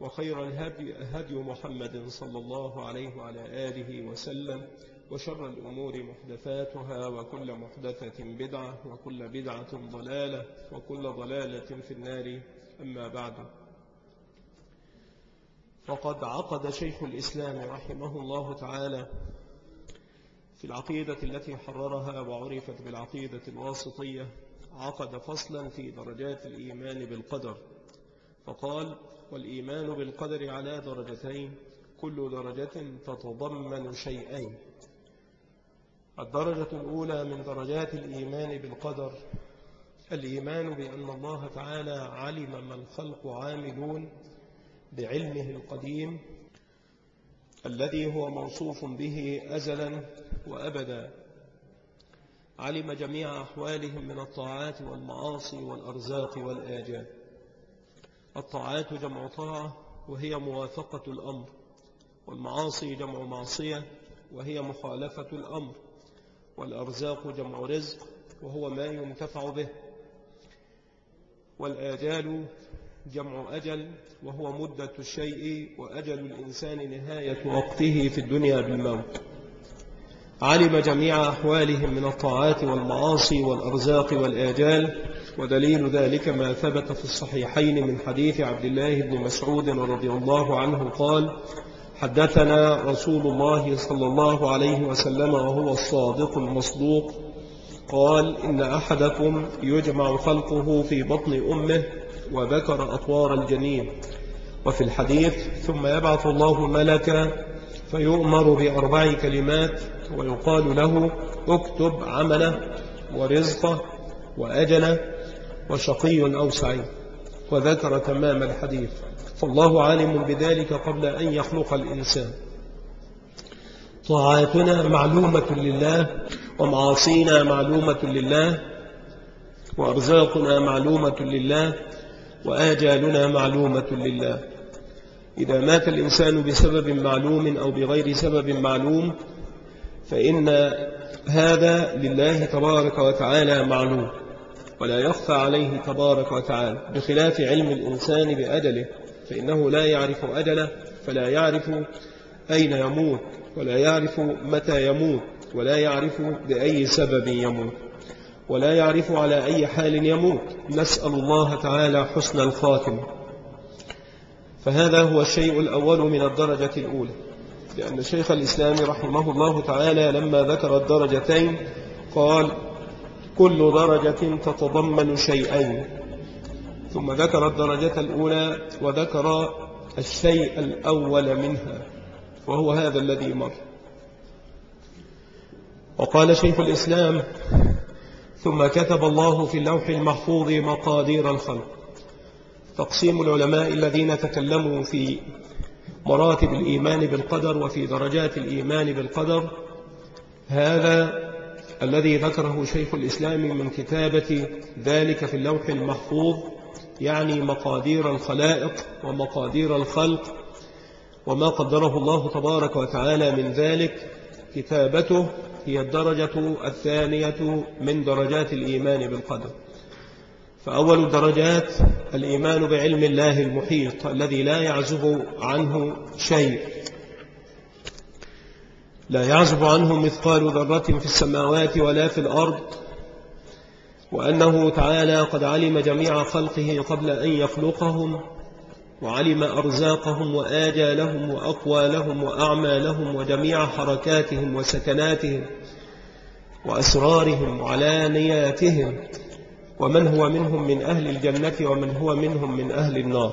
وخير الهدي هدي محمد صلى الله عليه وعلى آله وسلم وشر الأمور محدثاتها وكل محدثة بدعة وكل بدعة ضلالة وكل ضلالة في النار. أما بعد فقد عقد شيخ الإسلام رحمه الله تعالى في العقيدة التي حررها وعرفت بالعقيدة الواسطية عقد فصلا في درجات الإيمان بالقدر. فقال والإيمان بالقدر على درجتين كل درجة تتضمن شيئين. الدرجة الأولى من درجات الإيمان بالقدر الإيمان بأن الله تعالى علم ما الخلق عاملون بعلمه القديم الذي هو موصوف به أزلا وأبدا. علم جميع أحوالهم من الطاعات والمعاصي والأرزاق والآجال. الطاعات جمع طاعة وهي موافقة الأمر والمعاصي جمع معصية وهي مخالفة الأمر والأرزاق جمع رزق وهو ما ينتفع به والآجال جمع أجل وهو مدة الشيء وأجل الإنسان نهاية وقته في الدنيا بالموت. علم جميع أحوالهم من الطاعات والمعاصي والأرزاق والآجال ودليل ذلك ما ثبت في الصحيحين من حديث عبد الله بن مسعود رضي الله عنه قال حدثنا رسول الله صلى الله عليه وسلم وهو الصادق المصدوق. قال إن أحدكم يجمع خلقه في بطن أمه وذكر أطوار الجنين وفي الحديث ثم يبعث الله ملكا فيؤمر بأربع كلمات ويقال له اكتب عمله ورزقه وأجله وشقي أو سعيد وذكر تمام الحديث. فالله عالم بذلك قبل أن يخلق الإنسان. طاعاتنا معلومة لله ومعاصينا معلومة لله وأرزاقنا معلومة لله وآجالنا معلومة لله. إذا مات الإنسان بسبب معلوم أو بغير سبب معلوم فإن هذا لله تبارك وتعالى معلوم. ولا يخفى عليه تبارك وتعالى بخلاف علم الإنسان بأجله فإنه لا يعرف أجله فلا يعرف أين يموت ولا يعرف متى يموت ولا يعرف بأي سبب يموت ولا يعرف على أي حال يموت. نسأل الله تعالى حسن الخاتم. فهذا هو الشيء الأول من الدرجة الأولى لأن شيخ الإسلام رحمه الله تعالى لما ذكر الدرجتين قال كل درجة تتضمن شيئين ثم ذكر الدرجة الأولى وذكر الشيء الأول منها وهو هذا الذي مر. وقال شيخ الإسلام ثم كتب الله في اللوح المحفوظ مقادير الخلق. تقسيم العلماء الذين تكلموا في مراتب الإيمان بالقدر وفي درجات الإيمان بالقدر. هذا الذي ذكره شيخ الإسلام من كتابة ذلك في اللوح المحفوظ يعني مقادير الخلائق ومقادير الخلق وما قدره الله تبارك وتعالى من ذلك كتابته هي الدرجة الثانية من درجات الإيمان بالقدر. فأول الدرجات الإيمان بعلم الله المحيط الذي لا يعزب عنه شيء. لا يعزب عنه مثقال ذرة في السماوات ولا في الأرض وأنه تعالى قد علم جميع خلقه قبل أن يخلقهم وعلم أرزاقهم وآجالهم وأقوالهم وأعمالهم وجميع حركاتهم وسكناتهم وأسرارهم وعلانياتهم ومن هو منهم من أهل الجنة ومن هو منهم من أهل النار.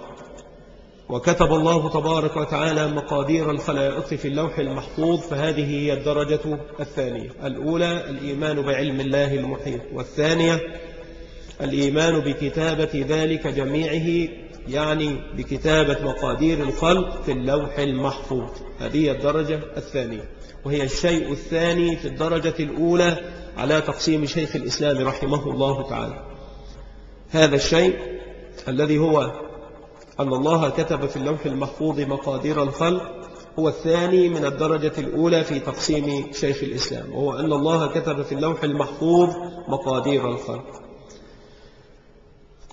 وكتب الله تبارك وتعالى مقادير الخلائق في اللوح المحفوظ فهذه هي الدرجة الثانية. الأولى الإيمان بعلم الله المحيط. والثانية الإيمان بكتابة ذلك جميعه يعني بكتابة مقادير الخلق في اللوح المحفوظ. هذه الدرجة الثانية. وهي الشيء الثاني في الدرجة الأولى على تقسيم شيخ الإسلام رحمه الله تعالى. هذا الشيء الذي هو أن الله كتب في اللوح المحفوظ مقادير الخلق هو الثاني من الدرجة الأولى في تقسيم شيخ الإسلام وهو أن الله كتب في اللوح المحفوظ مقادير الخلق.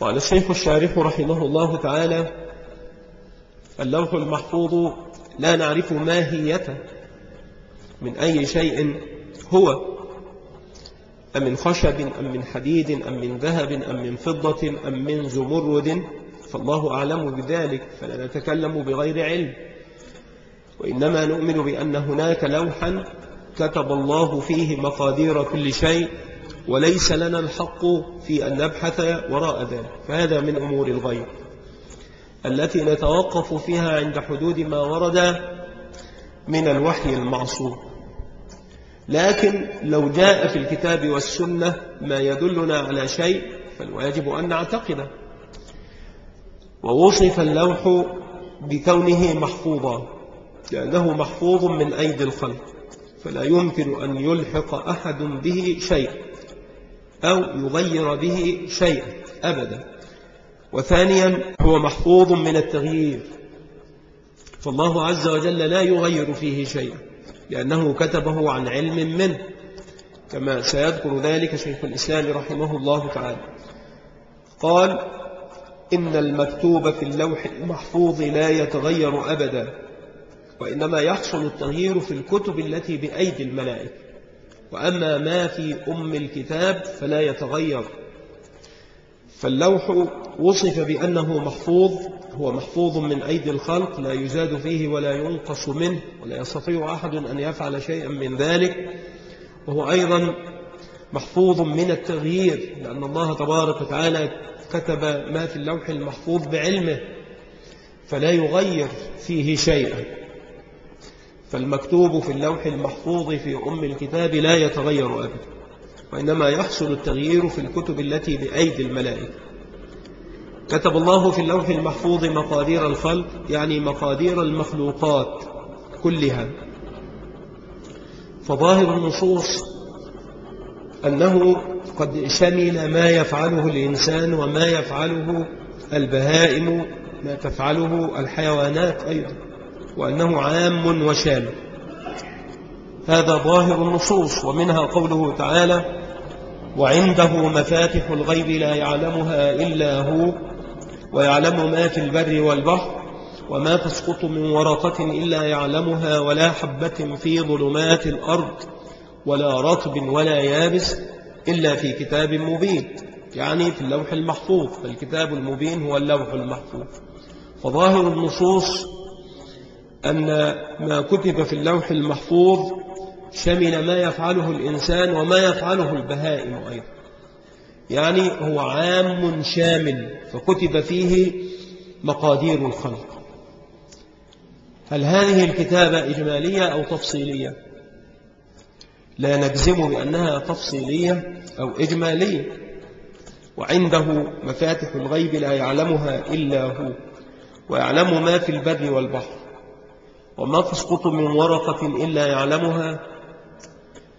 قال الشيخ الشارح رحمه الله تعالى اللوح المحفوظ لا نعرف ماهيته من أي شيء هو أم من خشب أم من حديد أم من ذهب أم من فضة أم من زمرد فالله أعلم بذلك فلا نتكلم بغير علم. وإنما نؤمن بأن هناك لوحا كتب الله فيه مقادير كل شيء وليس لنا الحق في أن نبحث وراء ذلك. فهذا من أمور الغيب التي نتوقف فيها عند حدود ما ورد من الوحي المعصوم. لكن لو جاء في الكتاب والسنة ما يدلنا على شيء فالواجب أن نعتقده. ووصف اللوح بكونه محفوظا لأنه محفوظ من أيدي الخلق فلا يمكن أن يلحق أحد به شيء أو يغير به شيء أبدا. وثانيا هو محفوظ من التغيير فالله عز وجل لا يغير فيه شيئا لأنه كتبه عن علم منه كما سيذكر ذلك شيخ الإسلام رحمه الله تعالى. قال إن المكتوب في اللوح المحفوظ لا يتغير أبدا وإنما يحصل التغيير في الكتب التي بأيدي الملائكة. وأما ما في أم الكتاب فلا يتغير. فاللوح وصف بأنه محفوظ هو محفوظ من أيدي الخلق لا يزاد فيه ولا ينقص منه ولا يستطيع أحد أن يفعل شيئا من ذلك. وهو أيضا محفوظ من التغيير لأن الله تبارك وتعالى كتب ما في اللوح المحفوظ بعلمه فلا يغير فيه شيئا. فالمكتوب في اللوح المحفوظ في أم الكتاب لا يتغير أبدا وإنما يحصل التغيير في الكتب التي بأيدي الملائكة. كتب الله في اللوح المحفوظ مقادير الخلق يعني مقادير المخلوقات كلها. فظاهر النصوص أنه قد شمل ما يفعله الإنسان وما يفعله البهائم ما تفعله الحيوانات أيضا وأنه عام وشامل هذا ظاهر النصوص ومنها قوله تعالى وعنده مفاتح الغيب لا يعلمها إلا هو ويعلم ما في البر والبحر وما تسقط من ورقة إلا يعلمها ولا حبة في ظلمات الأرض ولا رطب ولا يابس إلا في كتاب مبين يعني في اللوح المحفوظ فالكتاب المبين هو اللوح المحفوظ. فظاهر النصوص أن ما كتب في اللوح المحفوظ شمل ما يفعله الإنسان وما يفعله البهائم أيضا. يعني هو عام شامل فكتب فيه مقادير الخلق. هل هذه الكتابة إجمالية أو تفصيلية؟ لا نجزم بأنها تفصيلية أو إجمالية وعنده مفاتح الغيب لا يعلمها إلا هو ويعلم ما في البر والبحر وما تسقط من ورقة إلا يعلمها.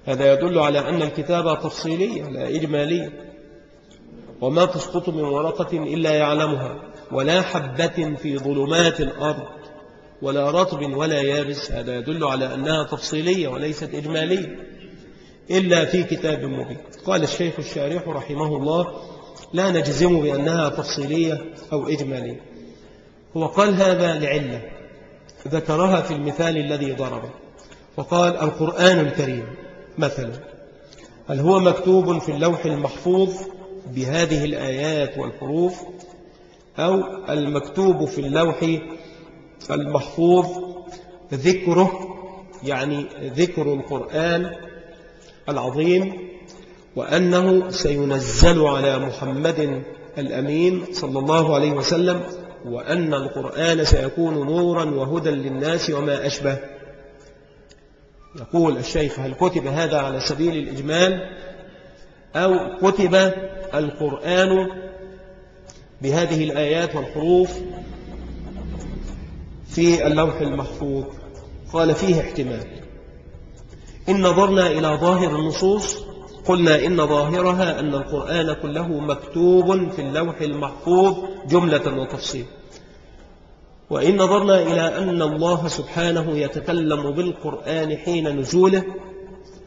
هذا يدل على أن الكتابة تفصيلية لا إجمالية وما تسقط من ورقة إلا يعلمها ولا حبة في ظلمات الأرض ولا رطب ولا يابس. هذا يدل على أنها تفصيلية وليست إجمالية. إلا في كتاب مبين. قال الشيخ الشارح رحمه الله لا نجزم بأنها تفصيلية أو إجمالية. هو قال هذا لعلة. ذكرها في المثال الذي ضربه. وقال القرآن الكريم مثلا هل هو مكتوب في اللوح المحفوظ بهذه الآيات والحروف أو المكتوب في اللوح المحفوظ ذكره يعني ذكر القرآن العظيم وأنه سينزل على محمد الأمين صلى الله عليه وسلم وأن القرآن سيكون نورا وهدى للناس وما أشبه. يقول الشيخ هل كتب هذا على سبيل الإجمال؟ أو كتب القرآن بهذه الآيات والحروف في اللوح المحفوظ؟ قال فيه احتمال. إن نظرنا إلى ظاهر النصوص قلنا إن ظاهرها أن القرآن كله مكتوب في اللوح المحفوظ جملة وتفصيل. وإن نظرنا إلى أن الله سبحانه يتكلم بالقرآن حين نزوله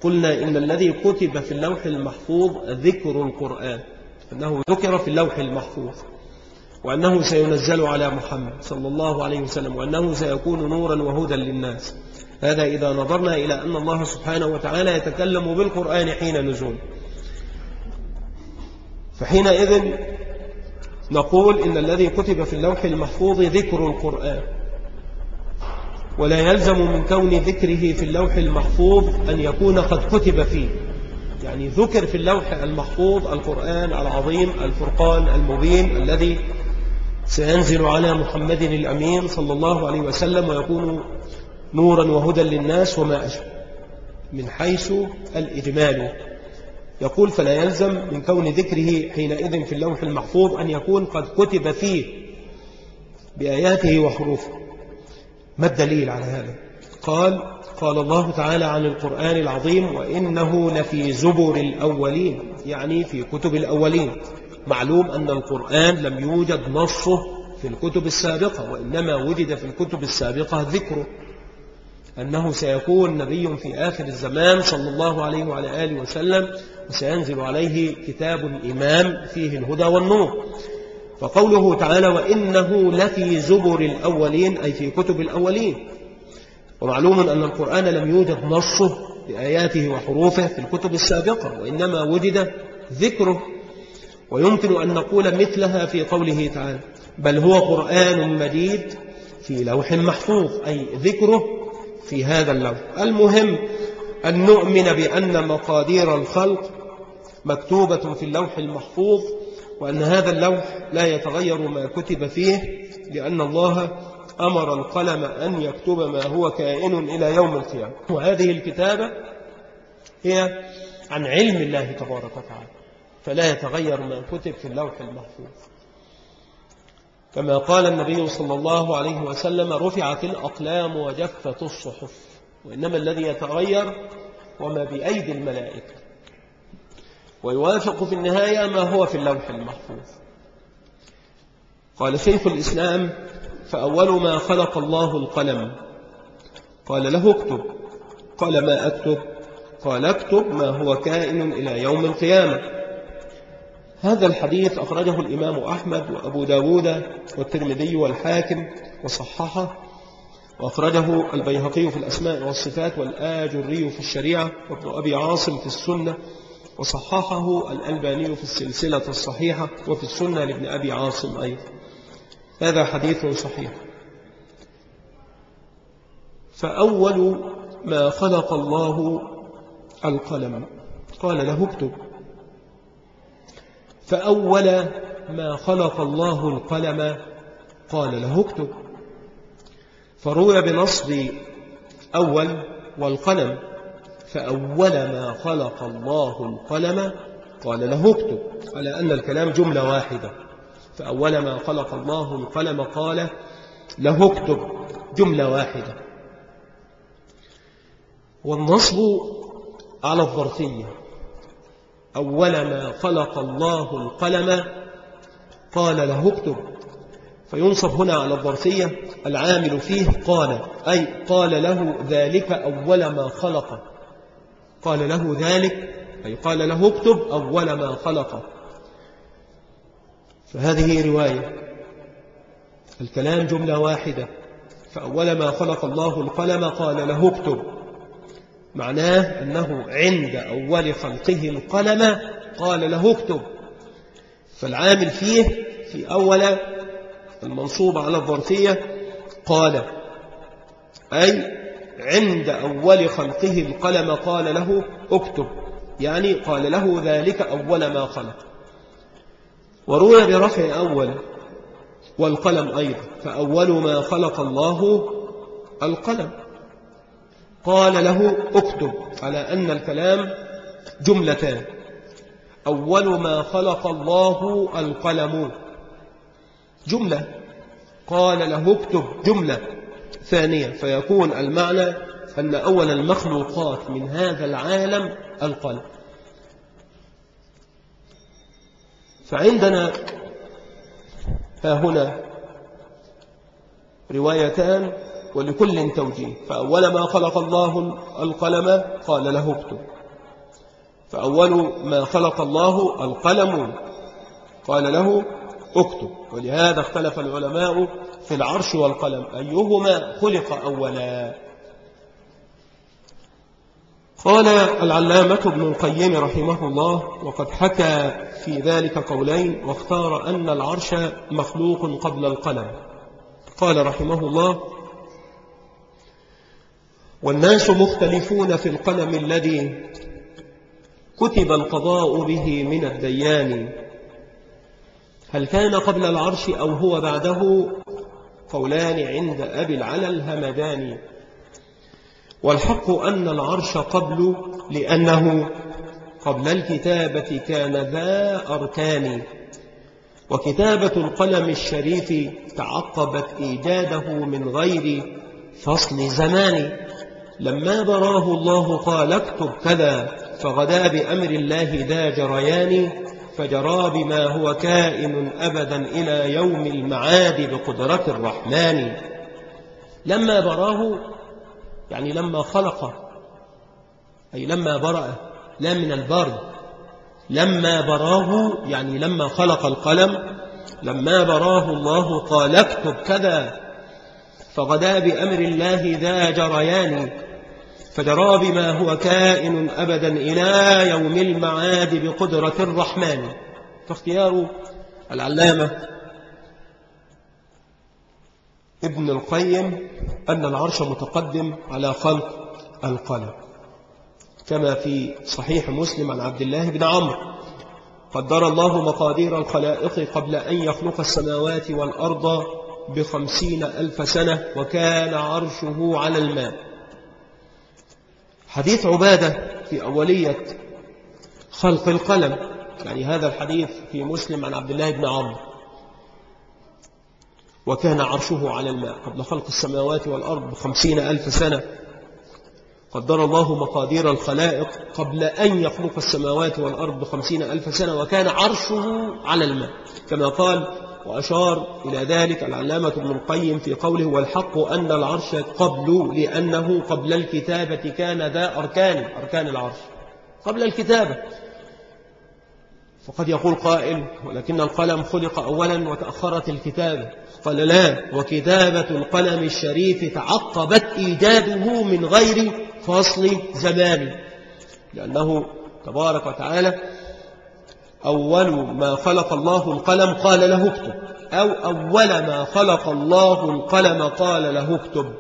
قلنا إن الذي كتب في اللوح المحفوظ ذكر القرآن أنه ذكر في اللوح المحفوظ وأنه سينزل على محمد صلى الله عليه وسلم وأنه سيكون نورا وهدى للناس. هذا إذا نظرنا إلى أن الله سبحانه وتعالى يتكلم بالقرآن حين نزول. فحينئذ نقول إن الذي كتب في اللوح المحفوظ ذكر القرآن. ولا يلزم من كون ذكره في اللوح المحفوظ أن يكون قد كتب فيه. يعني ذكر في اللوح المحفوظ القرآن العظيم الفرقان المبين الذي سينزل على محمد الأمين صلى الله عليه وسلم ويكون نورا وهدى للناس وما أشبه. من حيث الإجمال. يقول فلا يلزم من كون ذكره حينئذ في اللوح المحفوظ أن يكون قد كتب فيه بآياته وحروفه. ما الدليل على هذا؟ قال قال الله تعالى عن القرآن العظيم وإنه لفي زبر الأولين. يعني في كتب الأولين. معلوم أن القرآن لم يوجد نصه في الكتب السابقة وإنما وجد في الكتب السابقة ذكره. أنه سيكون نبي في آخر الزمان صلى الله عليه وعلى آله وسلم وسينزل عليه كتاب إمام فيه الهدى والنور. فقوله تعالى وإنه لفي زبر الأولين أي في كتب الأولين. ومعلوم أن القرآن لم يوجد نصه بآياته وحروفه في الكتب السابقة وإنما وجد ذكره. ويمكن أن نقول مثلها في قوله تعالى بل هو قرآن مجيد في لوح محفوظ أي ذكره في هذا اللوح المهم أن نؤمن بأن مقادير الخلق مكتوبة في اللوح المحفوظ وأن هذا اللوح لا يتغير ما كتب فيه لأن الله أمر القلم أن يكتب ما هو كائن إلى يوم القيامة. وهذه الكتابة هي عن علم الله تبارك وتعالى فلا يتغير ما كتب في اللوح المحفوظ. كما قال النبي صلى الله عليه وسلم رفعت الأقلام وجفت الصحف وإنما الذي يتغير وما بأيدي الملائكة. ويوافق في النهاية ما هو في اللوح المحفوظ. قال شيخ الإسلام فأول ما خلق الله القلم. قال له اكتب. قال ما أكتب؟ قال اكتب ما هو كائن إلى يوم القيامة. هذا الحديث أخرجه الإمام أحمد وأبو داود والترمذي والحاكم وصححه وأخرجه البيهقي في الأسماء والصفات والآجري في الشريعة وابن أبي عاصم في السنة وصححه الألباني في السلسلة الصحيحة وفي السنة لابن أبي عاصم أيضا. هذا حديث صحيح. فأول ما خلق الله القلم. قال له اكتب. فأول ما خلق الله القلم قال له اكتب. فروي بنصب أول والقلم. فأول ما خلق الله القلم قال له اكتب على أن الكلام جملة واحدة. فأول ما خلق الله القلم قال له اكتب جملة واحدة. والنصب على الظرفية. أول ما خلق الله القلم قال له اكتب. فينصب هنا على الظرفية العامل فيه قال أي قال له ذلك أول ما خلق. قال له ذلك أي قال له اكتب أول ما خلق. فهذه رواية. الكلام جملة واحدة. فأول ما خلق الله القلم قال له اكتب. معناه أنه عند أول خلقه القلم قال له اكتب. فالعامل فيه في أول المنصوب على الظرفية قال أي عند أول خلقه القلم قال له اكتب. يعني قال له ذلك أول ما خلق. وروي برفع أول والقلم أيضا فأول ما خلق الله القلم. قال له اكتب على أن الكلام جملتان. أول ما خلق الله القلم. جملة. قال له اكتب جملة. ثانية فيكون المعنى أن أول المخلوقات من هذا العالم القلم. فعندنا ها هنا روايتان. ولكل توجيه. فأول ما خلق الله القلم قال له اكتب. فأول ما خلق الله القلم قال له اكتب. ولهذا اختلف العلماء في العرش والقلم. أيهما خلق أولا؟ قال العلامة ابن القيم رحمه الله وقد حكى في ذلك قولين واختار أن العرش مخلوق قبل القلم. قال رحمه الله والناس مختلفون في القلم الذي كتب القضاء به من الديان. هل كان قبل العرش أو هو بعده؟ قولان عند أبي العلا الهمداني والحق أن العرش قبل لأنه قبل الكتابة كان ذا أركان. وكتابة القلم الشريف تعقبت إيجاده من غير فصل زمان. لما براه الله قال اكتب كذا فغدا بأمر الله ذا جريان فجرى بما هو كائن أبدا إلى يوم المعاد بقدرة الرحمن. لما براه يعني لما خلق أي لما برأ لا من البرد. لما براه يعني لما خلق القلم لما براه الله قال اكتب كذا. فغدا بأمر الله ذا جريان فجرى بما هو كائن أبدا إلى يوم المعاد بقدرة الرحمن. فاختيار العلامة ابن القيم أن العرش متقدم على خلق القلم كما في صحيح مسلم عن عبد الله بن عمرو قدر الله مقادير الخلائق قبل أن يخلق السماوات والأرض بخمسين ألف سنة وكان عرشه على الماء. حديث عبادة في أولية خلق القلم يعني هذا الحديث في مسلم عن عبد الله بن عمرو. وكان عرشه على الماء قبل خلق السماوات والأرض بخمسين ألف سنة. قدر الله مقادير الخلائق قبل أن يخلق السماوات والأرض بخمسين ألف سنة وكان عرشه على الماء. كما قال وأشار إلى ذلك العلامة ابن القيم في قوله والحق أن العرش قبل لأنه قبل الكتابة كان ذا أركان أركان العرش قبل الكتابة. فقد يقول قائل ولكن القلم خلق أولا وتأخرت الكتابة. قال لا وكتابة القلم الشريف تعقبت إيجاده من غير فصل زمان لأنه تبارك وتعالى أول ما خلق الله القلم قال له اكتب. أو أول ما خلق الله القلم قال له اكتب.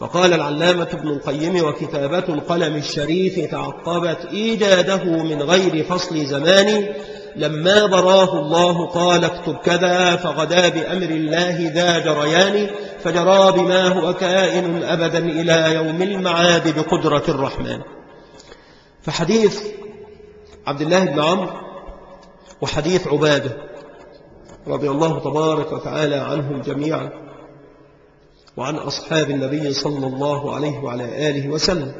فقال العلامة ابن القيم وكتابة القلم الشريف تعقبت إيجاده من غير فصل زمان. لما براه الله قال اكتب كذا فغدا بأمر الله ذا جريان. فجرى بما هو كائن أبدا إلى يوم المعاد بقدرة الرحمن. فحديث عبد الله بن عمرو وحديث عبادة رضي الله تبارك وتعالى عنهم جميعا وعن أصحاب النبي صلى الله عليه وعلى آله وسلم.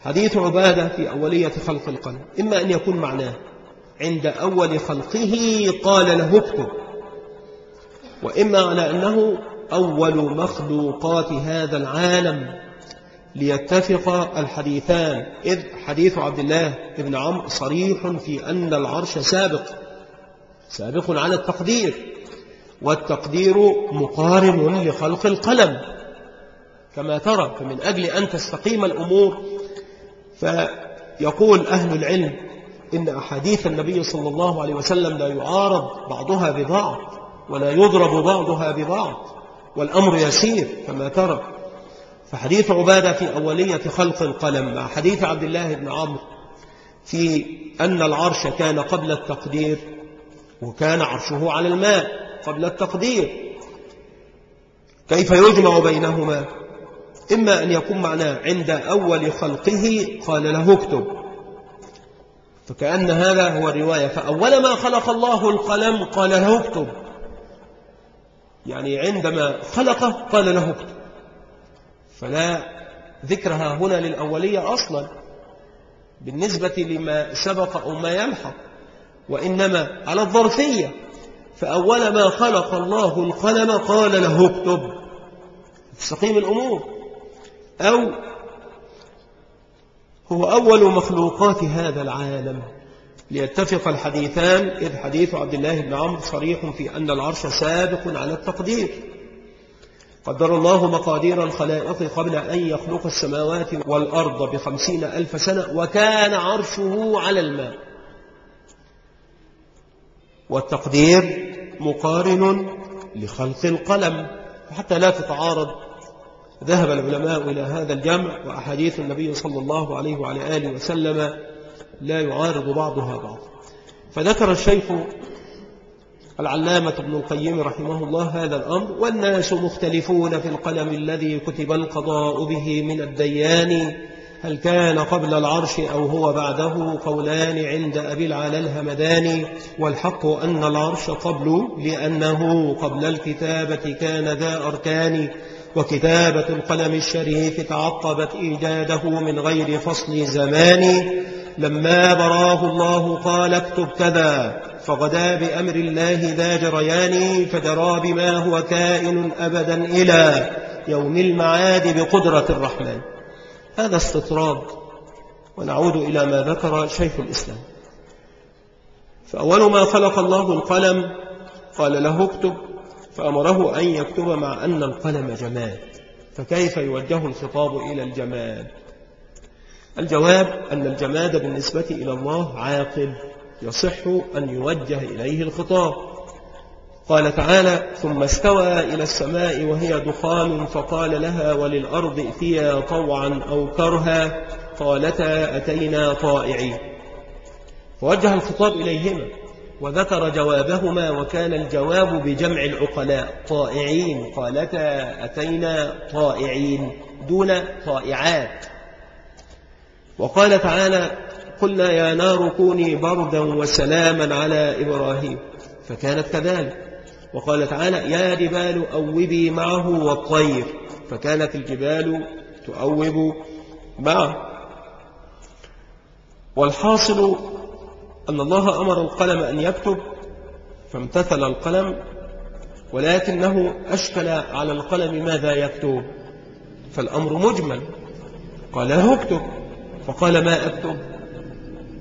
حديث عبادة في أولية خلق القلب. إما أن يكون معناه عند أول خلقه قال له اكتب. وإما على أنه أول مخلوقات هذا العالم ليتفق الحديثان. إذ حديث عبد الله بن عمرو صريح في أن العرش سابق سابق على التقدير والتقدير مقارن لخلق القلم. كما ترى فمن أجل أن تستقيم الأمور فيقول أهل العلم إن أحاديث النبي صلى الله عليه وسلم لا يعارض بعضها ببعض ولا يضرب بعضها ببعض والأمر يسير كما ترى. فحديث عبادة في أولية خلق القلم مع حديث عبد الله بن عمرو في أن العرش كان قبل التقدير وكان عرشه على الماء قبل التقدير. كيف يجمع بينهما؟ إما أن يكون معناه عند أول خلقه قال له اكتب. فكأن هذا هو الرواية فأول ما خلق الله القلم قال له اكتب. يعني عندما خلقه قال له اكتب. فلا ذكرها هنا للأولية أصلا بالنسبة لما سبق أو ما يلحق وإنما على الظرفية فأول ما خلق الله القلم قال له اكتب تستقيم الأمور. أو هو أول مخلوقات هذا العالم. ليتفق الحديثان إذ حديث عبد الله بن عمرو صريح في أن العرش سابق على التقدير. قدر الله مقادير الخلائق قبل أن يخلق السماوات والأرض بخمسين ألف سنة وكان عرشه على الماء. والتقدير مقارن لخلق القلم. حتى لا تتعارض ذهب العلماء إلى هذا الجمع وأحاديث النبي صلى الله عليه وعلى آله وسلم لا يعارض بعضها بعض. فذكر الشيخ العلامة ابن القيم رحمه الله هذا الأمر والناس مختلفون في القلم الذي كتب القضاء به من الديان هل كان قبل العرش أو هو بعده؟ قولان عند أبي العلا الهمداني والحق أن العرش قبل لأنه قبل الكتابة كان ذا أركان وكتابة القلم الشريف تعقبت إيجاده من غير فصل زمان لما براه الله قال اكتب كذا. فغدا بأمر الله ذا جريان فدرى بما هو كائن أبدا إلى يوم المعاد بقدرة الرحمن. هذا استطراد ونعود إلى ما ذكر شيخ الإسلام. فأول ما خلق الله القلم قال له اكتب. فأمره أن يكتب مع أن القلم جماد. فكيف يوجه الخطاب إلى الجماد؟ الجواب أن الجماد بالنسبة إلى الله عاقل. يصح أن يوجه إليه الخطاب. قال تعالى ثم استوى إلى السماء وهي دخان فقال لها وللأرض ائتيا طوعا أو كرها قالتا أتينا طائعين. فوجه الخطاب إليهما وذكر جوابهما وكان الجواب بجمع العقلاء طائعين قالتا أتينا طائعين دون طائعات. وقال تعالى قلنا يا نار كوني بردا وسلاما على إبراهيم. فكانت كذلك. وقال تعالى يا جبال أوبي معه والطير. فكانت الجبال تؤوب معه. والحاصل أن الله أمر القلم أن يكتب فامتثل القلم ولكنه أشكل على القلم ماذا يكتب. فالأمر مجمل. قال له اكتب. فقال ما أكتب؟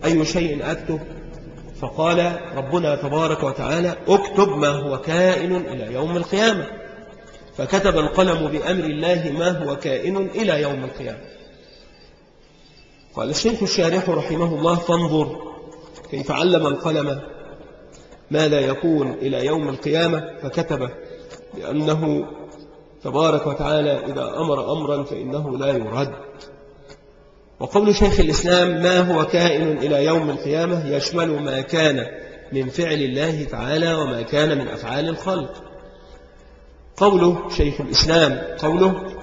أي شيء أكتب؟ فقال ربنا تبارك وتعالى اكتب ما هو كائن إلى يوم القيامة. فكتب القلم بأمر الله ما هو كائن إلى يوم القيامة. قال الشيخ الشارح رحمه الله فانظر كيف علم القلم ما لا يكون إلى يوم القيامة. فكتبه لأنه تبارك وتعالى إذا أمر أمرا فإنه لا يرد. وقول شيخ الإسلام ما هو كائن إلى يوم القيامة يشمل ما كان من فعل الله تعالى وما كان من أفعال الخلق؟ قوله شيخ الإسلام قوله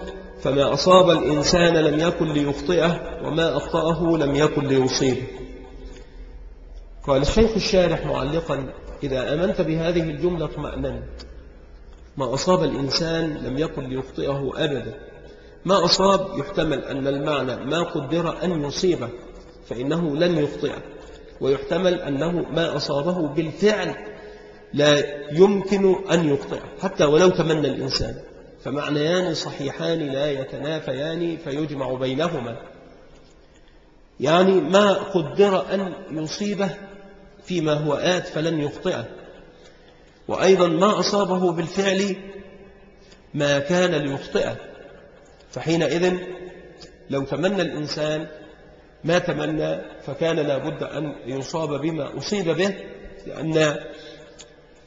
فما أصاب الإنسان لم يكن ليخطئه وما أخطأه لم يكن ليصيبه. قال الشيخ الشارح معلقا إذا أمنت بهذه الجملة اطمأننت. ما أصاب الإنسان لم يكن ليخطئه أبدا. ما أصاب يحتمل أن المعنى ما قدر أن يصيبه فإنه لن يخطئه. ويحتمل أنه ما أصابه بالفعل لا يمكن أن يخطئه حتى ولو تمنى الإنسان. فمعنيان صحيحان لا يتنافيان فيجمع بينهما. يعني ما قدر أن يصيبه فيما هو آت فلن يخطئه. وأيضا ما أصابه بالفعل ما كان ليخطئه. فحينئذ لو تمنى الإنسان ما تمنى فكان لابد أن يصاب بما أصيب به لأن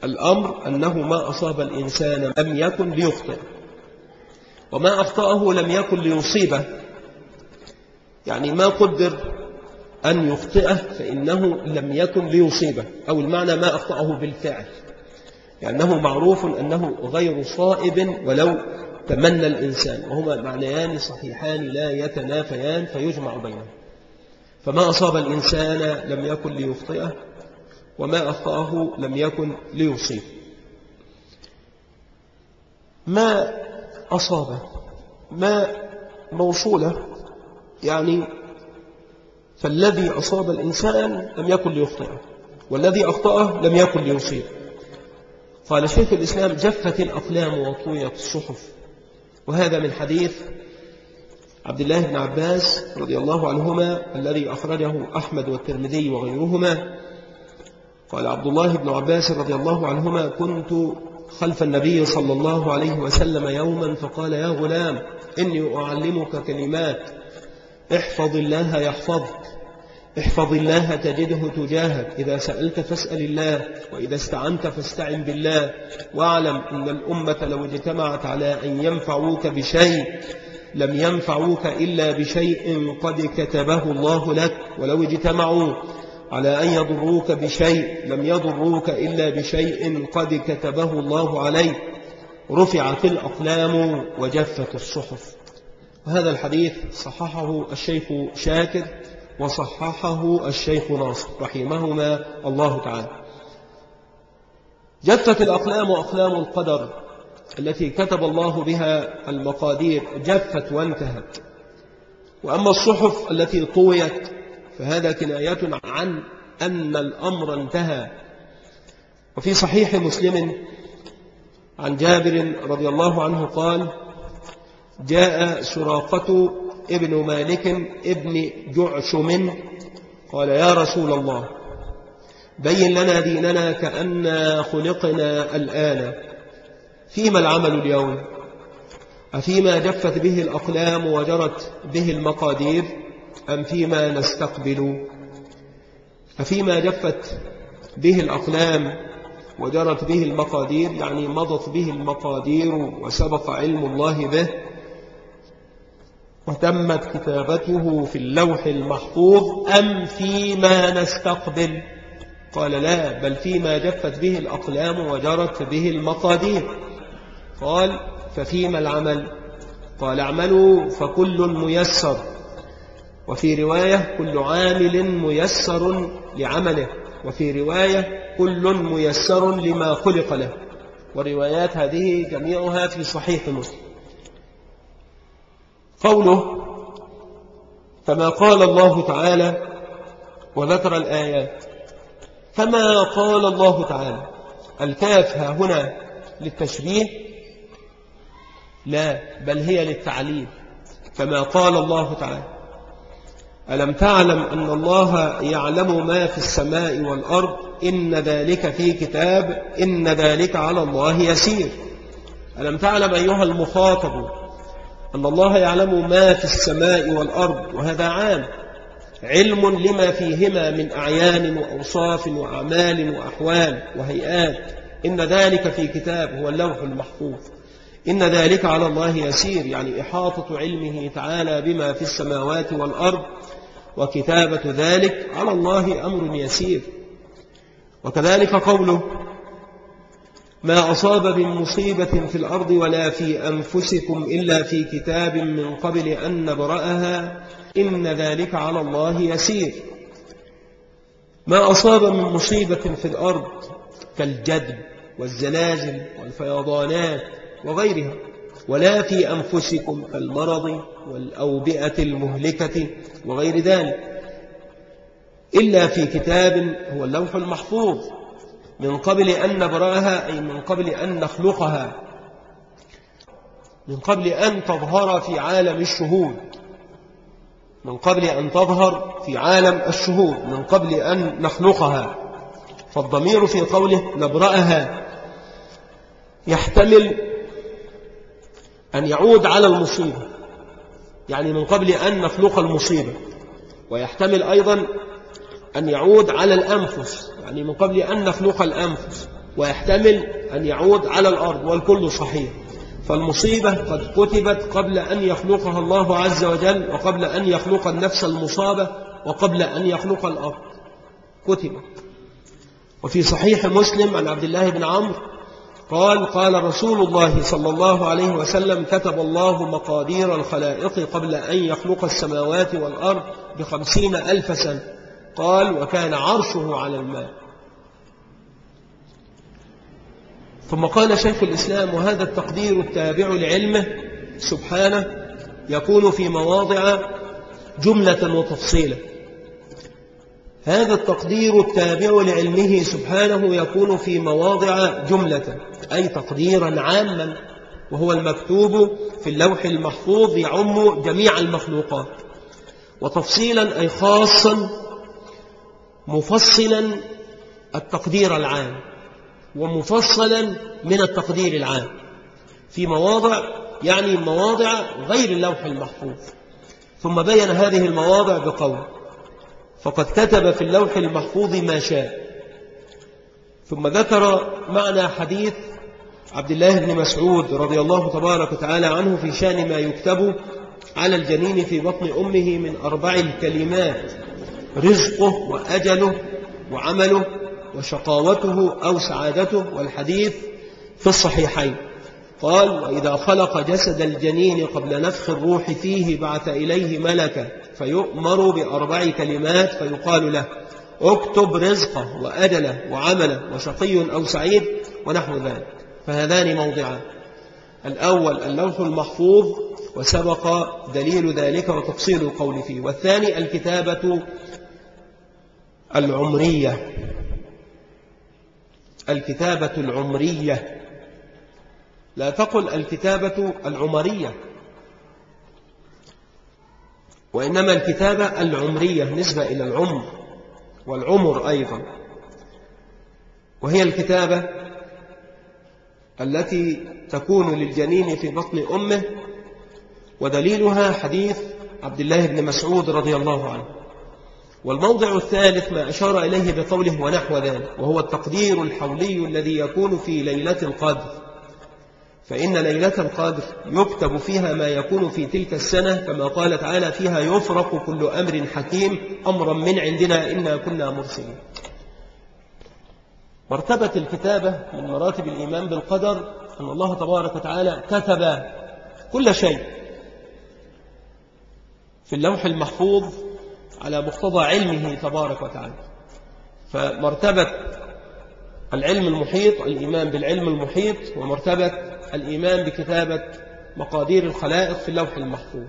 الأمر أنه ما أصاب الإنسان لم يكن ليخطئ. وما أخطأه لم يكن ليصيبه. يعني ما قدر أن يخطئه فإنه لم يكن ليصيبه. أو المعنى ما أخطأه بالفعل. لأنه معروف أنه غير صائب ولو تمنى الإنسان وهما معنيان صحيحان لا يتنافيان فيجمع بينهم. فما أصاب الإنسان لم يكن ليخطئه وما أخطأه لم يكن ليصيب. ما أصابه ما موصولة يعني فالذي أصاب الإنسان لم يكن ليخطئه والذي أخطأه لم يكن ليصيب. قال شيخ الإسلام جفت الأقلام وطويت الصحف. وهذا من حديث عبد الله بن عباس رضي الله عنهما الذي أخرجه أحمد والترمذي وغيرهما. قال عبد الله بن عباس رضي الله عنهما كنت خلف النبي صلى الله عليه وسلم يوما فقال يا غلام إني أعلمك كلمات احفظ الله يحفظك. احفظ الله تجده تجاهك. إذا سألت فاسأل الله وإذا استعنت فاستعن بالله. واعلم أن الأمة لو اجتمعت على أن ينفعوك بشيء لم ينفعوك إلا بشيء قد كتبه الله لك. ولو اجتمعوا على أن يضروك بشيء لم يضروك إلا بشيء قد كتبه الله عليك. رفعت الأقلام وجفت الصحف. وهذا الحديث صححه الشيخ شاكر وصححه الشيخ ناصر رحمهما الله تعالى. جفت الأقلام أقلام القدر التي كتب الله بها المقادير جفت وانتهت. وأما الصحف التي طويت فهذا كناية عن أن الأمر انتهى. وفي صحيح مسلم عن جابر رضي الله عنه قال جاء سراقة ابن مالك ابن جعشم. قال يا رسول الله بين لنا ديننا كأن خلقنا الآن. فيما العمل اليوم؟ أفيما جفت به الأقلام وجرت به المقادير أم فيما نستقبل؟ أفيما جفت به الأقلام وجرت به المقادير يعني مضت به المقادير وسبق علم الله به وتمت كتابته في اللوح المحفوظ أم فيما نستقبل؟ قال لا بل فيما جفت به الأقلام وجرت به المقادير. قال ففيما العمل؟ قال اعملوا فكل ميسر. وفي رواية كل عامل ميسر لعمله. وفي رواية كل ميسر لما خلق له. وروايات هذه جميعها في صحيح مسلم. قوله فما قال الله تعالى وذكر الآيات فما قال الله تعالى الكاف ها هنا للتشبيه لا بل هي للتعليم كما قال الله تعالى ألم تعلم أن الله يعلم ما في السماء والأرض إن ذلك في كتاب إن ذلك على الله يسير ألم تعلم أيها المخاطب أن الله يعلم ما في السماء والأرض وهذا عام. علم لما فيهما من أعيان وأوصاف وأعمال وأحوال وهيئات. إن ذلك في كتاب هو اللوح المحفوظ. إن ذلك على الله يسير يعني إحاطة علمه تعالى بما في السماوات والأرض وكتابة ذلك على الله أمر يسير. وكذلك قوله ما أصاب من مصيبة في الأرض ولا في أنفسكم إلا في كتاب من قبل أن نبرأها إن ذلك على الله يسير. ما أصاب من مصيبة في الأرض كالجدب والزلازل والفيضانات وغيرها ولا في أنفسكم كالمرض والأوبئة المهلكة وغير ذلك إلا في كتاب هو اللوح المحفوظ. من قبل أن نبرأها أي من قبل أن نخلقها. من قبل أن تظهر في عالم الشهود. من قبل أن تظهر في عالم الشهود. من قبل أن نخلقها. فالضمير في قوله نبرأها يحتمل أن يعود على المصيبة. يعني من قبل أن نخلق المصيبة. ويحتمل أيضا أن يعود على الأنفس يعني من قبل أن نخلق الأنفس ويحتمل أن يعود على الأرض والكل صحيح. فالمصيبة قد كتبت قبل أن يخلقها الله عز وجل وقبل أن يخلق النفس المصابة وقبل أن يخلق الأرض. كتبت. وفي صحيح مسلم عن عبد الله بن عمرو قال قال رسول الله صلى الله عليه وسلم كتب الله مقادير الخلائق قبل أن يخلق السماوات والأرض بخمسين ألف سنة. قال وكان عرشه على الماء. ثم قال شيخ الإسلام وهذا التقدير التابع لعلمه سبحانه يكون في مواضع جملة وتفصيلا. هذا التقدير التابع لعلمه سبحانه يكون في مواضع جملة أي تقديرا عاما وهو المكتوب في اللوح المحفوظ يعم جميع المخلوقات. وتفصيلا أي خاصا مفصلا التقدير العام ومفصلا من التقدير العام في مواضع يعني مواضع غير اللوح المحفوظ. ثم بين هذه المواضع بقول فقد كتب في اللوح المحفوظ ما شاء. ثم ذكر معنى حديث عبد الله بن مسعود رضي الله تبارك وتعالى عنه في شأن ما يكتب على الجنين في بطن أمه من أربع الكلمات. رزقه وأجله وعمله وشقاوته أو سعادته والحديث في الصحيحين. قال وإذا خلق جسد الجنين قبل نفخ الروح فيه بعث إليه ملكا فيؤمر بأربع كلمات فيقال له اكتب رزقه وأجله وعمله وشقي أو سعيد ونحو ذلك. فهذان موضعان الأول اللوح المحفوظ وسبق دليل ذلك وتفصيل القول فيه. والثاني الكتابة العمرية. الكتابة العمرية. لا تقل الكتابة العمرية. وإنما الكتابة العمرية نسبة إلى العمر والعمر أيضا. وهي الكتابة التي تكون للجنين في بطن أمه ودليلها حديث عبد الله بن مسعود رضي الله عنه. والموضع الثالث ما أشار إليه بقوله ونحو ذلك وهو التقدير الحولي الذي يكون في ليلة القدر. فإن ليلة القدر يكتب فيها ما يكون في تلك السنة كما قال تعالى فيها يفرق كل أمر حكيم أمرا من عندنا إنا كنا مرسلين. مرتبة الكتابة من مراتب الإيمان بالقدر أن الله تبارك وتعالى كتب كل شيء في اللوح المحفوظ على مقتضى علمه تبارك وتعالى. فمرتبة العلم المحيط الإيمان بالعلم المحيط ومرتبة الإيمان بكتابة مقادير الخلائق في اللوح المحفوظ.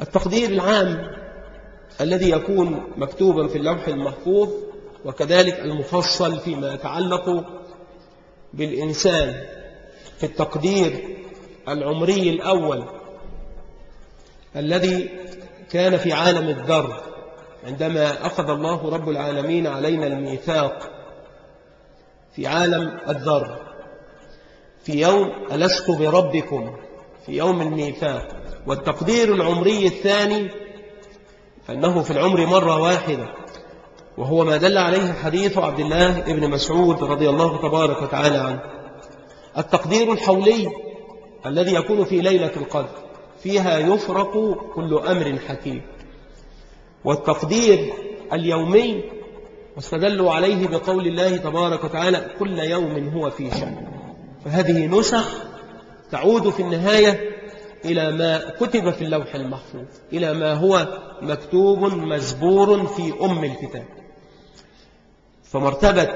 التقدير العام الذي يكون مكتوبا في اللوح المحفوظ وكذلك المفصل فيما يتعلق بالإنسان في التقدير العمري الأول الذي كان في عالم الذر عندما أخذ الله رب العالمين علينا الميثاق في عالم الذر. في يوم ألست بربكم في يوم الميثاق. والتقدير العمري الثاني فإنه في العمر مرة واحدة وهو ما دل عليه حديث عبد الله بن مسعود رضي الله تبارك وتعالى عنه. التقدير الحولي الذي يكون في ليلة القدر. فيها يفرق كل أمر حكيم. والتقدير اليومي واستدلوا عليه بقول الله تبارك وتعالى كل يوم هو في شأن. فهذه نسخ تعود في النهاية إلى ما كتب في اللوح المحفوظ إلى ما هو مكتوب مزبور في أم الكتاب. فمرتبة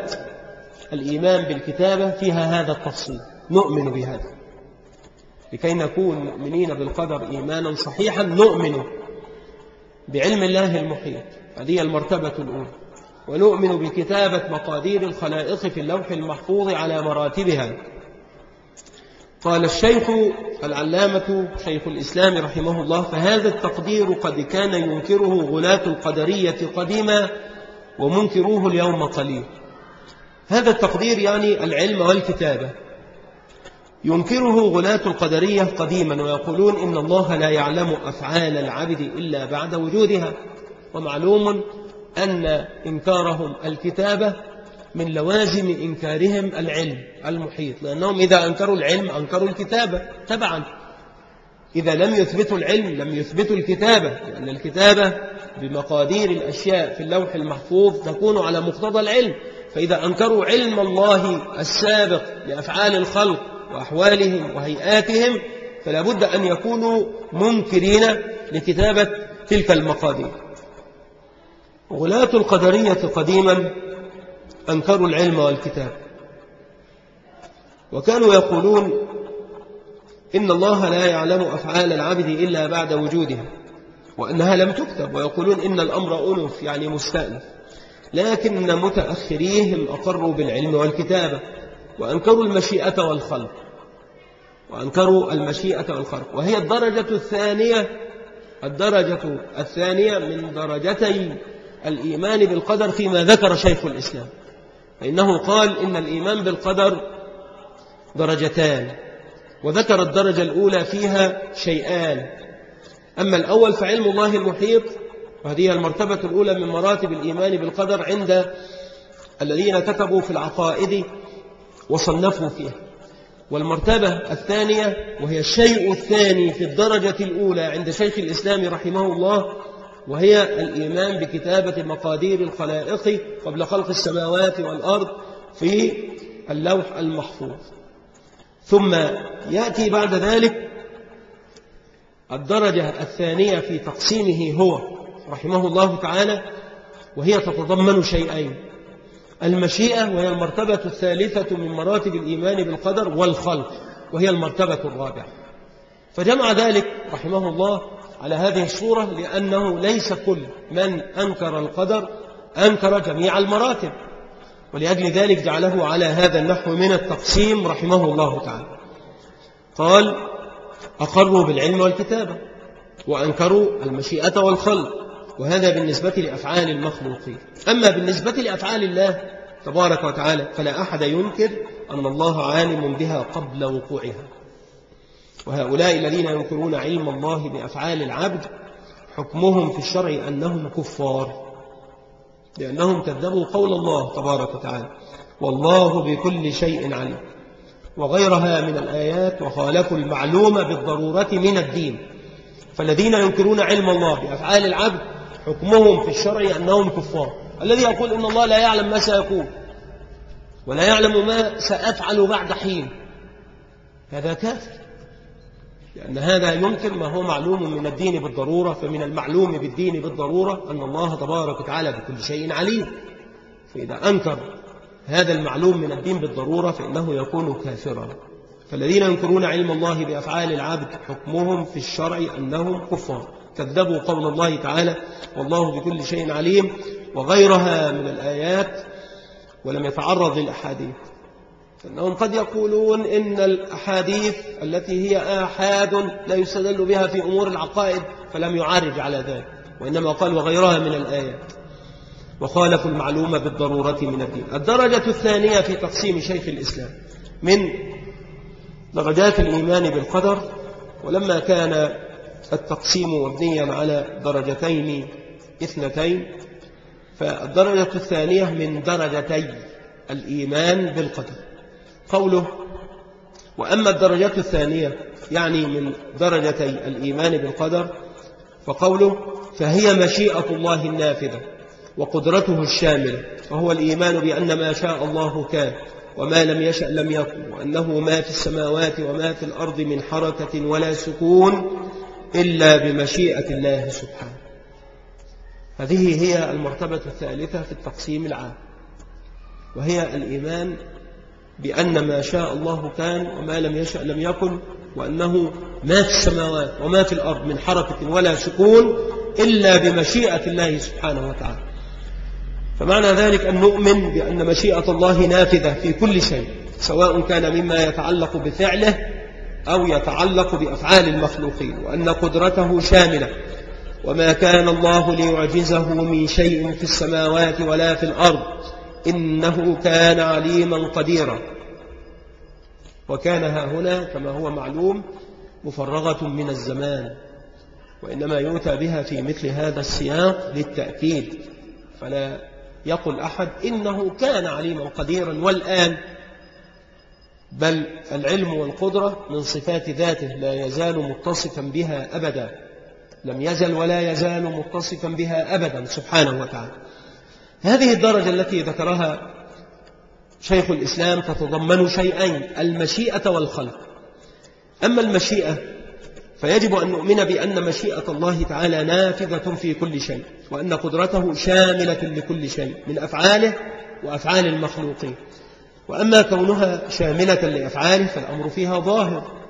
الإيمان بالكتابة فيها هذا التفصيل نؤمن بهذا. لكي نكون مؤمنين بالقدر إيمانا صحيحا نؤمن بعلم الله المحيط. هذه المرتبة الأولى. ونؤمن بكتابة مقادير الخلائق في اللوح المحفوظ على مراتبها. قال الشيخ العلامة شيخ الإسلام رحمه الله فهذا التقدير قد كان ينكره غلاة القدرية قديما ومنكروه اليوم قليل. هذا التقدير يعني العلم والكتابة. ينكره غلاة القدرية قديما ويقولون إن الله لا يعلم أفعال العبد إلا بعد وجودها. ومعلوم أن إنكارهم الكتابة من لوازم إنكارهم العلم المحيط لأنهم إذا أنكروا العلم أنكروا الكتابة تبعا. إذا لم يثبتوا العلم لم يثبتوا الكتابة لأن الكتابة بمقادير الأشياء في اللوح المحفوظ تكون على مقتضى العلم. فإذا أنكروا علم الله السابق لأفعال الخلق وأحوالهم وهيئاتهم فلا بد أن يكونوا منكرين لكتابة تلك المقادير. غلاة القدرية قديما أنكروا العلم والكتاب وكانوا يقولون إن الله لا يعلم أفعال العبد إلا بعد وجودها وأنها لم تكتب ويقولون إن الأمر أنف يعني مستأنف لكن متأخريهم أقروا بالعلم والكتابة. وأنكروا المشيئة والخلق. وأنكروا المشيئة والخلق. وهي الدرجة الثانية الدرجة الثانية من درجتي الإيمان بالقدر فيما ذكر شيخ الإسلام. فإنه قال إن الإيمان بالقدر درجتان وذكر الدرجة الأولى فيها شيئان. أما الأول فعلم الله المحيط وهذه المرتبة الأولى من مراتب الإيمان بالقدر عند الذين كتبوا في العقائد وصنفوا فيها. والمرتبة الثانية وهي الشيء الثاني في الدرجة الأولى عند شيخ الإسلام رحمه الله وهي الإيمان بكتابة مقادير الخلائق قبل خلق السماوات والأرض في اللوح المحفوظ. ثم يأتي بعد ذلك الدرجة الثانية في تقسيمه هو رحمه الله تعالى وهي تتضمن شيئين. المشيئة وهي المرتبة الثالثة من مراتب الإيمان بالقدر والخلق وهي المرتبة الرابعة. فجمع ذلك رحمه الله على هذه الصورة لأنه ليس كل من أنكر القدر أنكر جميع المراتب. ولأجل ذلك جعله على هذا النحو من التقسيم رحمه الله تعالى. قال أقروا بالعلم والكتابة وأنكروا المشيئة والخلق. وهذا بالنسبة لأفعال المخلوقين. أما بالنسبة لأفعال الله تبارك وتعالى فلا أحد ينكر أن الله عالم بها قبل وقوعها. وهؤلاء الذين ينكرون علم الله بأفعال العبد حكمهم في الشرع أنهم كفار لأنهم كذبوا قول الله تبارك وتعالى والله بكل شيء عليم وغيرها من الآيات وخالفوا المعلومة بالضرورة من الدين. فالذين ينكرون علم الله بأفعال العبد حكمهم في الشرع أنهم كفار. الذي يقول إن الله لا يعلم ما سيكون ولا يعلم ما سأفعل بعد حين. هذا كافر. لأن هذا يمكن ما هو معلوم من الدين بالضرورة فمن المعلوم بالدين بالضرورة أن الله تبارك وتعالى بكل شيء عليم. فإذا أنكر هذا المعلوم من الدين بالضرورة فإنه يكون كافرا. فالذين ينكرون علم الله بأفعال العبد حكمهم في الشرع أنهم كفار. كذبوا قول الله تعالى والله بكل شيء عليم وغيرها من الآيات ولم يتعرض للأحاديث. فإنهم قد يقولون إن الأحاديث التي هي آحاد لا يستدل بها في أمور العقائد فلم يعرج على ذلك وإنما قال وغيرها من الآيات وخالفوا المعلومة بالضرورة من الدين. الدرجة الثانية في تقسيم شيخ الإسلام من درجات الإيمان بالقدر ولما كان التقسيم مبنيا على درجتين اثنتين فالدرجة الثانية من درجتي الإيمان بالقدر قوله وأما الدرجات الثانية يعني من درجتي الإيمان بالقدر فقوله فهي مشيئة الله النافذة وقدرته الشاملة وهو الإيمان بأن ما شاء الله كان وما لم يشأ لم يكن وأنه ما في السماوات وما في الأرض من حركة ولا سكون إلا بمشيئة الله سبحانه. هذه هي المرتبة الثالثة في التقسيم العام وهي الإيمان بأن ما شاء الله كان وما لم يشأ لم يكن وأنه ما في السماوات وما في الأرض من حركة ولا سكون إلا بمشيئة الله سبحانه وتعالى. فمعنى ذلك أن نؤمن بأن مشيئة الله نافذة في كل شيء سواء كان مما يتعلق بفعله أو يتعلق بأفعال المخلوقين وأن قدرته شاملة. وما كان الله ليعجزه من شيء في السماوات ولا في الأرض إنه كان عليما قديرا. وكان ها هنا كما هو معلوم مفرغة من الزمان وإنما يؤتى بها في مثل هذا السياق للتأكيد. فلا يقول أحد إنه كان عليما قديرا والآن بل العلم والقدرة من صفات ذاته لا يزال متصفا بها أبدا. لم يزل ولا يزال متصفا بها أبدا سبحانه وتعالى. هذه الدرجة التي ذكرها شيخ الإسلام تتضمن شيئين المشيئة والخلق. أما المشيئة فيجب أن نؤمن بأن مشيئة الله تعالى نافذة في كل شيء وأن قدرته شاملة لكل شيء من أفعاله وأفعال المخلوقين. وأما كونها شاملة لأفعاله فالأمر فيها ظاهر.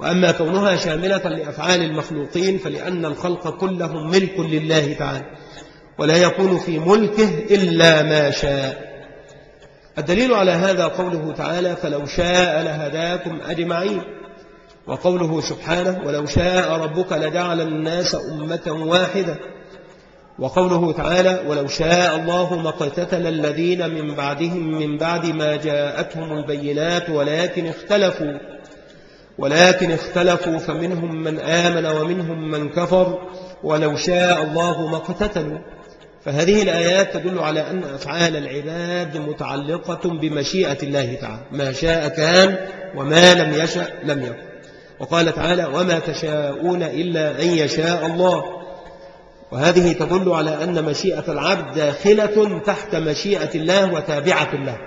وأما كونها شاملة لأفعال المخلوقين فلأن الخلق كلهم ملك لله تعالى ولا يكون في ملكه إلا ما شاء. الدليل على هذا قوله تعالى فلو شاء لهداكم أجمعين وقوله سبحانه ولو شاء ربك لجعل الناس أمة واحدة وقوله تعالى ولو شاء الله ما اقتتل الذين من بعدهم من بعد ما جاءتهم البينات ولكن اختلفوا ولكن اختلفوا فمنهم من آمن ومنهم من كفر ولو شاء الله ما اقتتلوا. فهذه الآيات تدل على أن أفعال العباد متعلقة بمشيئة الله تعالى. ما شاء كان وما لم يشأ لم يكن. وقال تعالى وما تشاءون إلا أن يشاء الله. وهذه تدل على أن مشيئة العبد داخلة تحت مشيئة الله وتابعة له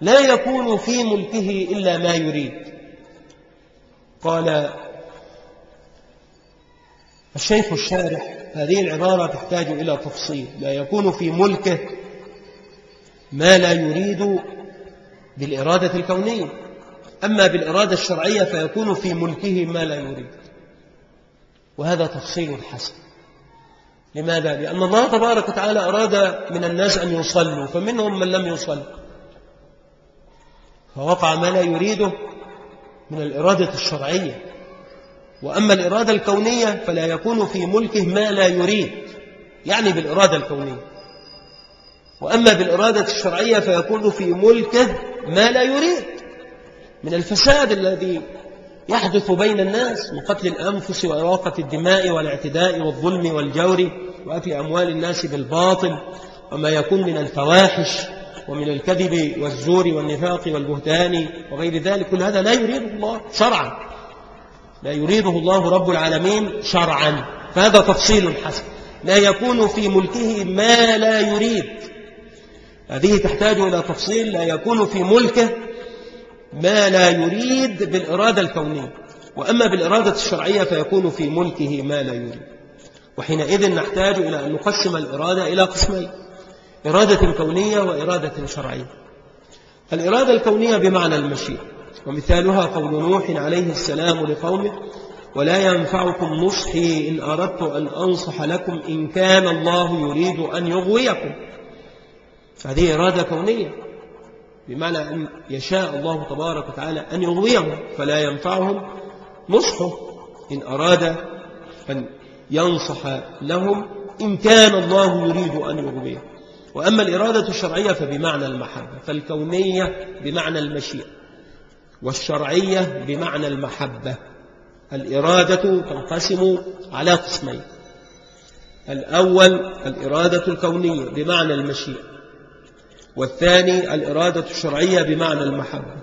لا يكون في ملكه إلا ما يريد. قال الشيخ الشارح هذه العبارة تحتاج إلى تفصيل. لا يكون في ملكه ما لا يريد بالإرادة الكونية. أما بالإرادة الشرعية فيكون في ملكه ما لا يريد. وهذا تفصيل حسن. لماذا؟ لأن الله تبارك وتعالى أراد من الناس أن يصلوا فمنهم من لم يصل. فوقع ما لا يريده من الإرادة الشرعية. وأما الإرادة الكونية فلا يكون في ملكه ما لا يريد يعني بالإرادة الكونية. وأما بالإرادة الشرعية فيكون في ملكه ما لا يريد. من الفساد الذي يحدث بين الناس من قتل الأنفس وإراقة الدماء والاعتداء والظلم والجور وأكل أموال الناس بالباطل وما يكون من الفواحش ومن الكذب والزور والنفاق والبهتان وغير ذلك. كل هذا لا يريده الله شرعا. لا يريده الله رب العالمين شرعا. فهذا تفصيل حسن. لا يكون في ملكه ما لا يريد. هذه تحتاج إلى تفصيل. لا يكون في ملكه ما لا يريد بالإرادة الكونية. وأما بالإرادة الشرعية فيكون في ملكه ما لا يريد. وحينئذ نحتاج إلى أن نقسم الإرادة إلى قسمين إرادة كونية وإرادة شرعية. الإرادة الكونية بمعنى المشيئة. ومثالها قول نوح عليه السلام لقومه ولا ينفعكم نصحي إن أردت أن أنصح لكم إن كان الله يريد أن يغويكم. هذه إرادة كونية. بمعنى أن يشاء الله تبارك وتعالى أن يغويهم فلا ينفعهم نصحه إن أراد أن ينصح لهم إن كان الله يريد أن يغويهم وأما الإرادة الشرعية فبمعنى المحبة فالكونية بمعنى المشيئة والشرعية بمعنى المحبة. الإرادة تنقسم على قسمين. الأول الإرادة الكونية بمعنى المشيئة. والثاني الإرادة الشرعية بمعنى المحبة.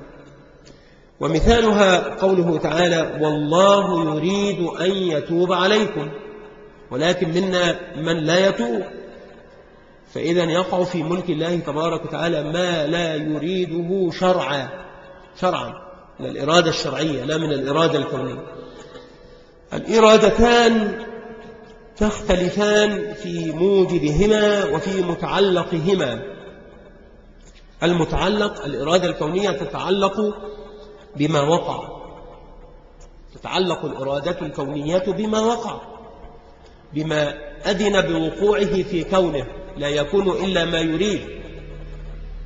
ومثالها قوله تعالى والله يريد أن يتوب عليكم ولكن منا من لا يتوب. فإذا يقع في ملك الله تبارك وتعالى ما لا يريده شرعا شرعا من الإرادة الشرعية لا من الإرادة الكونية. الإرادتان تختلفان في موجبهما وفي متعلقهما. المتعلق الإرادة الكونية تتعلق بما وقع. تتعلق الإرادة الكونية بما وقع بما أذن بوقوعه في كونه لا يكون إلا ما يريد.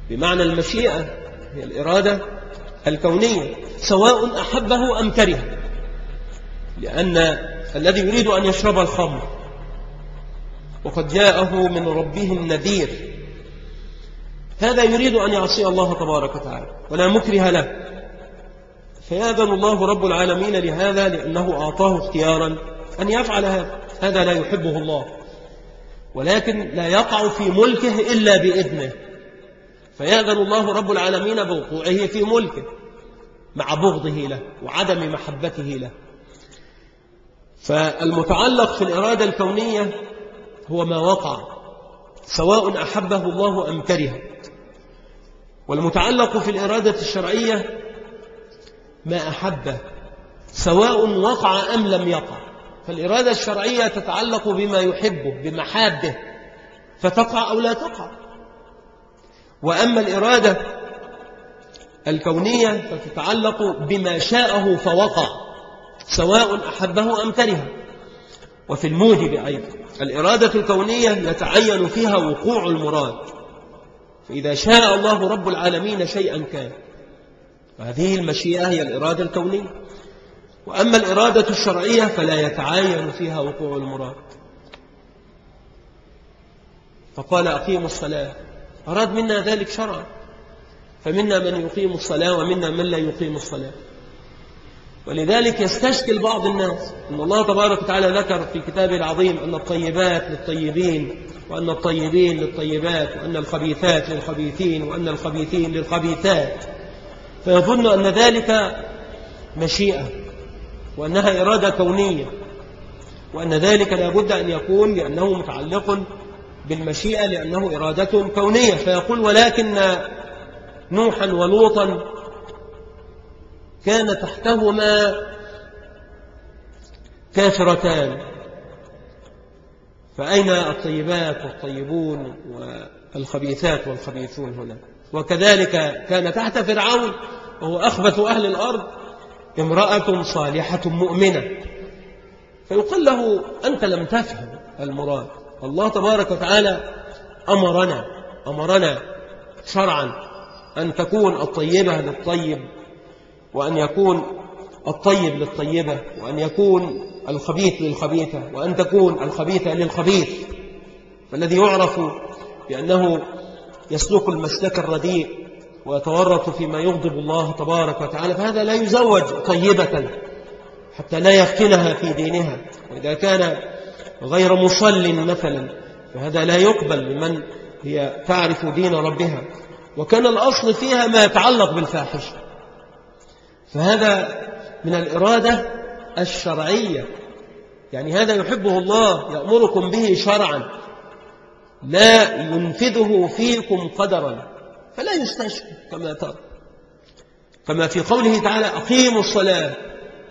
بمعنى المشيئة هي الإرادة الكونية سواء أحبه أم كره لأن الذي يريد أن يشرب الخمر وقد جاءه من ربه النذير. هذا يريد أن يعصي الله تبارك وتعالى ولا مكره له. فيأذن الله رب العالمين لهذا لأنه أعطاه اختيارا أن يفعل هذا. هذا لا يحبه الله. ولكن لا يقع في ملكه إلا بإذنه. فيأذن الله رب العالمين بوقوعه في ملكه مع بغضه له وعدم محبته له. فالمتعلق في الإرادة الكونية هو ما وقع سواء أحبه الله أم كرهه. والمتعلق في الإرادة الشرعية ما أحبه سواء وقع أم لم يقع. فالإرادة الشرعية تتعلق بما يحبه بمحابه فتقع أو لا تقع. وأما الإرادة الكونية فتتعلق بما شاءه فوقع سواء أحبه أم كره وفي الموجب أيضا الإرادة الكونية يتعين فيها وقوع المراد. فإذا شاء الله رب العالمين شيئا كان. وهذه المشيئة هي الإرادة الكونية. وأما الإرادة الشرعية فلا يتعين فيها وقوع المراد. فقال أقيموا الصلاة. أراد منا ذلك شرعا. فمنا من يقيم الصلاة ومنا من لا يقيم الصلاة. ولذلك يستشكل بعض الناس أن الله تبارك وتعالى ذكر في كتابه العظيم أن الطيبات للطيبين وأن الطيبين للطيبات وأن الخبيثات للخبيثين وأن الخبيثين للخبيثات. فيظن أن ذلك مشيئة وأنها إرادة كونية وأن ذلك لا بد أن يكون لأنه متعلق بالمشيئة لأنه إرادة كونية. فيقول ولكن نوحا ولوطا كان تحتهما كافرتان. فأين الطيبات والطيبون والخبيثات والخبيثون هنا؟ وكذلك كان تحت فرعون وهو أخبث أهل الأرض امرأة صالحة مؤمنة. فيقول له أنت لم تفهم المراد. الله تبارك وتعالى أمرنا أمرنا شرعا أن تكون الطيبة للطيب وأن يكون الطيب للطيبة وأن يكون الخبيث للخبيثة وأن تكون الخبيثة للخبيث. فالذي يعرف بأنه يسلك المسلك الرديء ويتورط فيما يغضب الله تبارك وتعالى فهذا لا يزوج طيبة حتى لا يفتنها في دينها. وإذا كان غير مصل مثلا فهذا لا يقبل لمن هي تعرف دين ربها. وكان الأصل فيها ما يتعلق بالفاحشة. فهذا من الإرادة الشرعية. يعني هذا يحبه الله يأمركم به شرعا. لا ينفذه فيكم قدرا. فلا يستشفى كما ترى. كما في قوله تعالى أقيموا الصلاة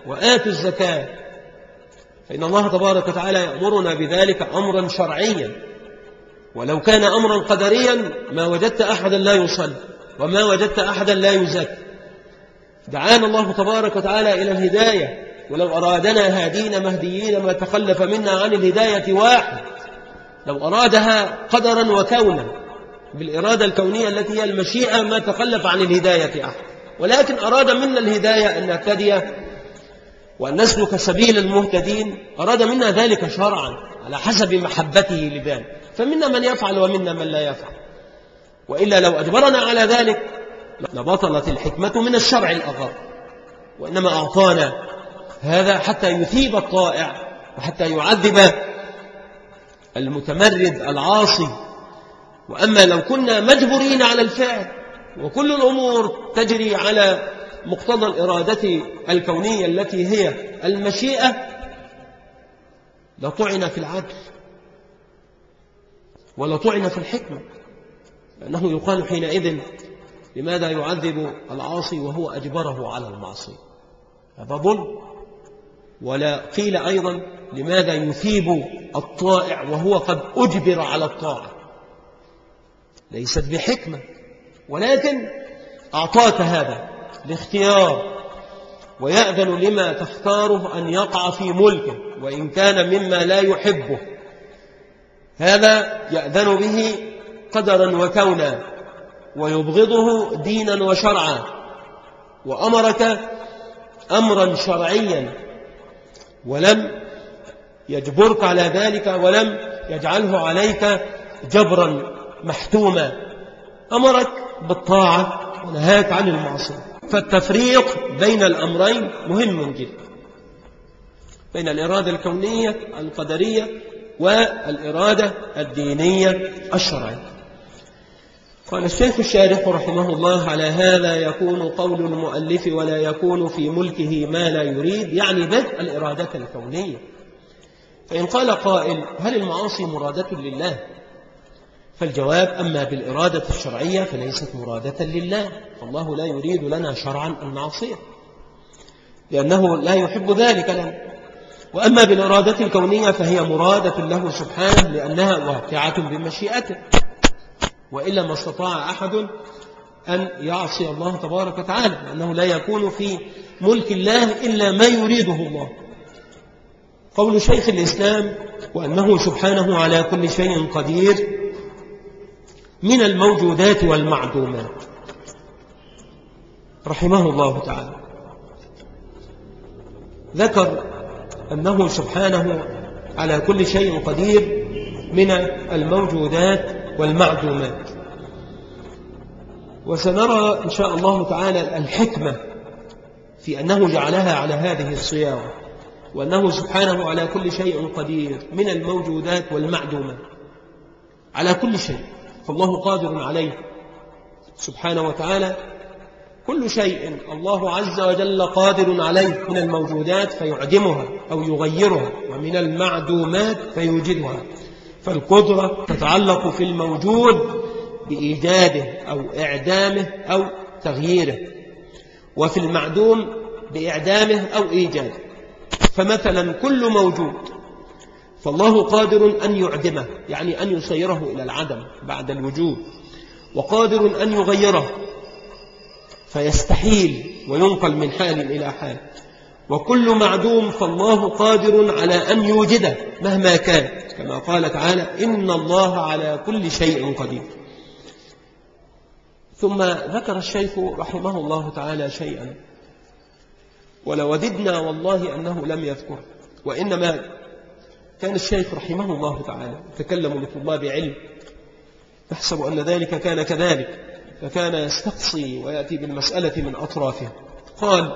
وآتوا الزكاة. فإن الله تبارك وتعالى يأمرنا بذلك أمرا شرعيا. ولو كان أمرا قدريا ما وجدت أحدا لا يصلي وما وجدت أحدا لا يزكي. دعانا الله تبارك وتعالى إلى الهداية. ولو أرادنا هادين مهديين ما تخلف منا عن الهداية واحد لو أرادها قدرا وكونا بالإرادة الكونية التي هي المشيئة ما تخلف عن الهداية أحد. ولكن أراد منا الهداية أن نهتدي وأن نسلك سبيل المهتدين أراد منا ذلك شرعا على حسب محبته لذلك. فمنا من يفعل ومنا من لا يفعل. وإلا لو أجبرنا على ذلك لبطلت الحكمة من الشرع الأغر وإنما أعطانا هذا حتى يثيب الطائع وحتى يعذب المتمرد العاصي. وأما لو كنا مجبورين على الفعل وكل الأمور تجري على مقتضى الإرادة الكونية التي هي المشيئة لطعن في العدل ولطعن في الحكمة. لأنه يقال حينئذ لماذا يعذب العاصي وهو أجبره على المعصية؟ هذا ظلم. ولا قيل أيضا لماذا يثيب الطائع وهو قد أجبر على الطاعة؟ ليست بحكمة. ولكن أعطاك هذا الاختيار ويأذن لما تختاره أن يقع في ملكه وإن كان مما لا يحبه. هذا يأذن به قدرا وكونا ويبغضه دينا وشرعا. وأمرك أمرا شرعيا. ولم يجبرك على ذلك ولم يجعله عليك جبرا محتوما. أمرك بالطاعة ونهاك عن المعصية. فالتفريق بين الأمرين مهم جدا. بين الإرادة الكونية القدرية والإرادة الدينية الشرعية. قال الشيخ الشارح رحمه الله على هذا يكون قول المؤلف ولا يكون في ملكه ما لا يريد يعني بدء الإرادة الكونية. فإن قال قائل هل المعاصي مرادة لله؟ فالجواب أما بالإرادة الشرعية فليست مرادة لله فالله لا يريد لنا شرعا المعصية لأنه لا يحب ذلك لنا. وأما بالإرادة الكونية فهي مرادة له سبحانه لأنها واقعة بمشيئته. وإلا ما استطاع أحد أن يعصي الله تبارك وتعالى لأنه لا يكون في ملك الله إلا ما يريده الله. قول شيخ الإسلام وأنه سبحانه على كل شيء قدير من الموجودات والمعدومات. رحمه الله تعالى. ذكر أنه سبحانه على كل شيء قدير من الموجودات والمعدومات. وسنرى إن شاء الله تعالى الحكمة في أنه جعلها على هذه الصياغة وأنه سبحانه على كل شيء قدير من الموجودات والمعدومات. على كل شيء. فالله قادر عليه سبحانه وتعالى. كل شيء الله عز وجل قادر عليه من الموجودات فيعدمها أو يغيرها ومن المعدومات فيوجدها. فالقدرة تتعلق في الموجود بإيجاده أو إعدامه أو تغييره وفي المعدوم بإعدامه أو إيجاده. فمثلا كل موجود فالله قادر أن يعدمه يعني أن يصيره إلى العدم بعد الوجود وقادر أن يغيره فيستحيل وينقل من حال إلى حال. وكل معدوم فالله قادر على أن يوجده مهما كان. كما قال تعالى إن الله على كل شيء قدير. ثم ذكر الشيخ رحمه الله تعالى شيئا. ولوددنا والله أنه لم يذكر. وإنما كان الشيخ رحمه الله تعالى يتكلم لطلاب علم. نحسب أن ذلك كان كذلك فكان يستقصي ويأتي بالمسألة من أطرافها قال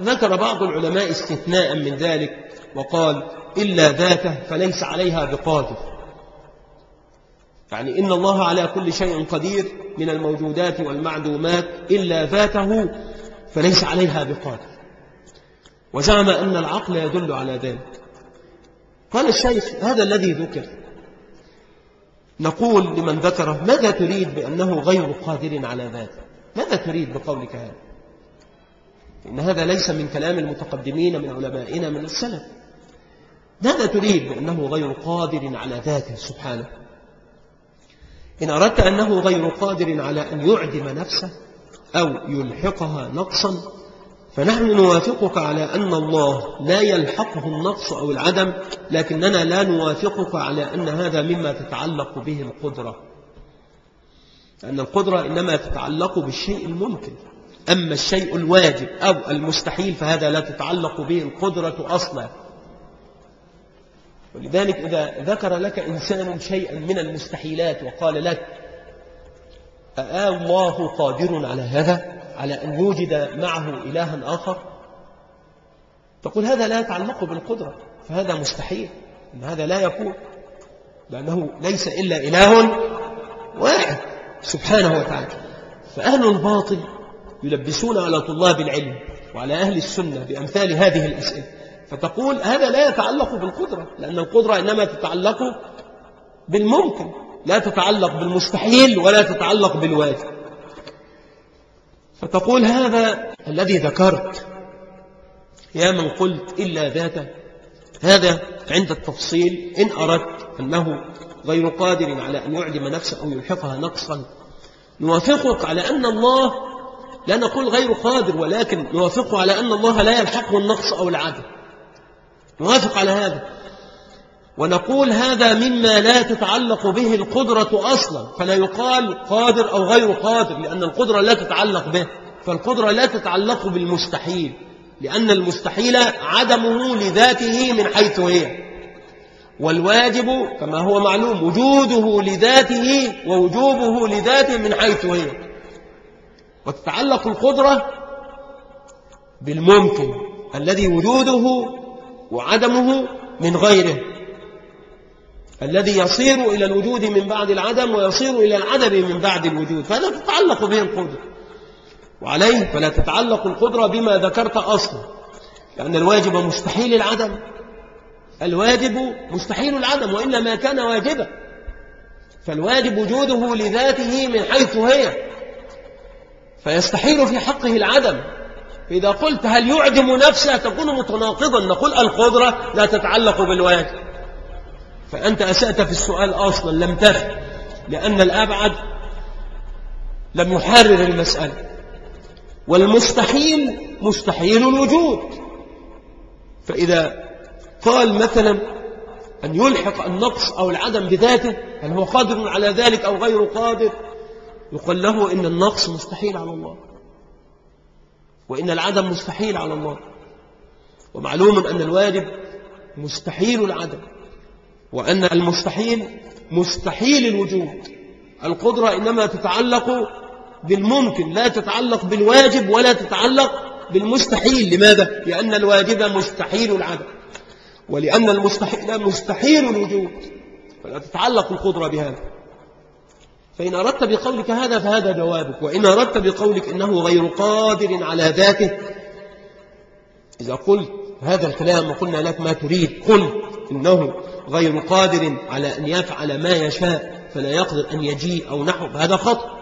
ذكر بعض العلماء استثناء من ذلك وقال إلا ذاته فليس عليها بقادر. يعني إن الله على كل شيء قدير من الموجودات والمعدومات إلا ذاته فليس عليها بقادر. وزعم أن العقل يدل على ذلك. قال الشيخ هذا الذي ذكر. نقول لمن ذكره ماذا تريد بأنه غير قادر على ذاته ماذا تريد بقولك هذا؟ إن هذا ليس من كلام المتقدمين من علمائنا من السلف. ماذا تريد بأنه غير قادر على ذاته سبحانه؟ إن أردت أنه غير قادر على أن يعدم نفسه أو يلحقها نقصا فنحن نوافقك على أن الله لا يلحقه النقص أو العدم لكننا لا نوافقك على أن هذا مما تتعلق به القدرة. أن القدرة إنما تتعلق بالشيء الممكن. أما الشيء الواجب أو المستحيل فهذا لا تتعلق به القدرة أصلا. ولذلك إذا ذكر لك إنسان شيئا من المستحيلات وقال لك أآ الله قادر على هذا؟ على أن يوجد معه إلها آخر؟ تقول هذا لا يتعلق بالقدرة فهذا مستحيل إن هذا لا يكون لأنه ليس إلا إله واحد سبحانه وتعالى. فأهل الباطل يلبسون على طلاب العلم وعلى أهل السنة بأمثال هذه الأسئلة. فتقول هذا لا يتعلق بالقدرة لأن القدرة إنما تتعلق بالممكن لا تتعلق بالمستحيل ولا تتعلق بالواجب. فتقول هذا الذي ذكرت يا من قلت إلا ذاته هذا عند التفصيل إن أردت أنه غير قادر على أن يعدم نفسه أو يلحقها نقصا. نوافقك على أن الله لا نقول غير قادر ولكن نوافقه على أن الله لا يلحقه النقص أو العدم نوافق على هذا. ونقول هذا مما لا تتعلق به القدرة أصلا. فلا يقال قادر أو غير قادر لأن القدرة لا تتعلق به. فالقدرة لا تتعلق بالمستحيل لأن المستحيل عدمه لذاته من حيث هي. والواجب كما هو معلوم وجوده لذاته ووجوبه لذاته من حيث هي. وتتعلق القدرة بالممكن الذي وجوده وعدمه من غيره الذي يصير إلى الوجود من بعد العدم ويصير إلى العدم من بعد الوجود فلا تتعلق به القدرة. وعليه فلا تتعلق القدرة بما ذكرت أصلا لأن الواجب مستحيل العدم الواجب مستحيل العدم وإلا ما كان واجبا فالواجب وجوده لذاته من حيث هي. فيستحيل في حقه العدم. إذا قلت هل يعدم نفسه تكون متناقضا؟ نقول القدرة لا تتعلق بالواجب فأنت أسأت في السؤال أصلا لم تفهم لأن الأبعد لم يحرر المسألة. والمستحيل مستحيل الوجود. فإذا قال مثلا أن يلحق النقص أو العدم بذاته هل هو قادر على ذلك أو غير قادر؟ يقول له إن النقص مستحيل على الله. وإن العدم مستحيل على الله. ومعلوم أن الواجب مستحيل العدم. وأن المستحيل مستحيل الوجود القدرة إنما تتعلق بالممكن لا تتعلق بالواجب ولا تتعلق بالمستحيل. لماذا؟ لأن الواجب مستحيل العدم. ولأن المستحيل مستحيل الوجود فلا تتعلق القدرة بهذا. فإن أردت بقولك هذا فهذا جوابك وإن أردت بقولك إنه غير قادر على ذاته إذا قلت هذا الكلام وقلنا لك ما تريد قل إنه غير قادر على أن يفعل ما يشاء فلا يقدر أن يجيء أو نحو هذا خطأ.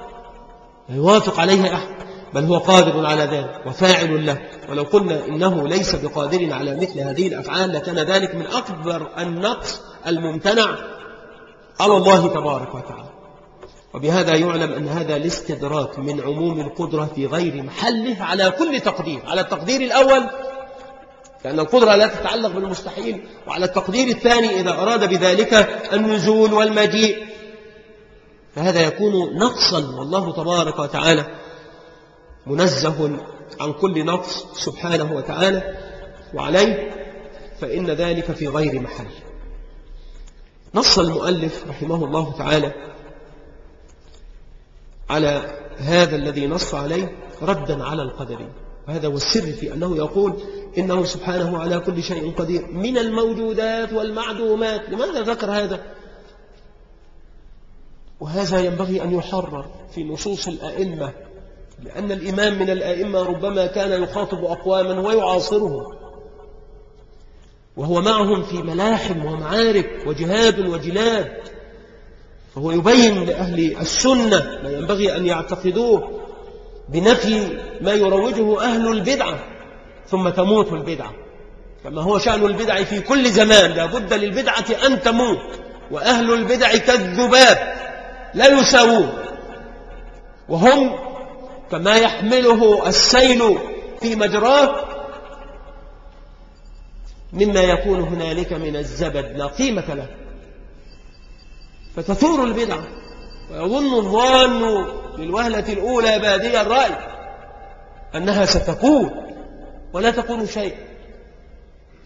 لا يوافق عليه أحد بل هو قادر على ذلك وفاعل له. ولو قلنا إنه ليس بقادر على مثل هذه الأفعال لكان ذلك من أكبر النقص الممتنع على الله تبارك وتعالى. وبهذا يعلم أن هذا الاستدراك من عموم القدرة في غير محله على كل تقدير على التقدير الأول لأن القدرة لا تتعلق بالمستحيل وعلى التقدير الثاني إذا أراد بذلك النزول والمجيء. فهذا يكون نقصا والله تبارك وتعالى منزه عن كل نقص سبحانه وتعالى وعليه فإن ذلك في غير محل. نص المؤلف رحمه الله تعالى على هذا الذي نص عليه ردا على القدرين وهذا هو السر في أنه يقول إنه سبحانه على كل شيء قدير. من الموجودات والمعدومات. لماذا ذكر هذا؟ وهذا ينبغي أن يحرر في نصوص الأئمة. لأن الإمام من الأئمة ربما كان يخاطب أقواما ويعاصرهم. وهو معهم في ملاحم ومعارك وجهاد وجلاد. فهو يبين لأهل السنة ما ينبغي أن يعتقدوه بنفي ما يروجه أهل البدعة ثم تموت البدعة. كما هو شأن البدع في كل زمان لابد للبدعة أن تموت وأهل البدع كالذباب لا يساوون. وهم كما يحمله السيل في مجراه مما يكون هنالك من الزبد لا قيمة له. فتثور البدعة ويظن الظان للوهلة الأولى بادية الرأي أنها ستكون ولا تكون شيء.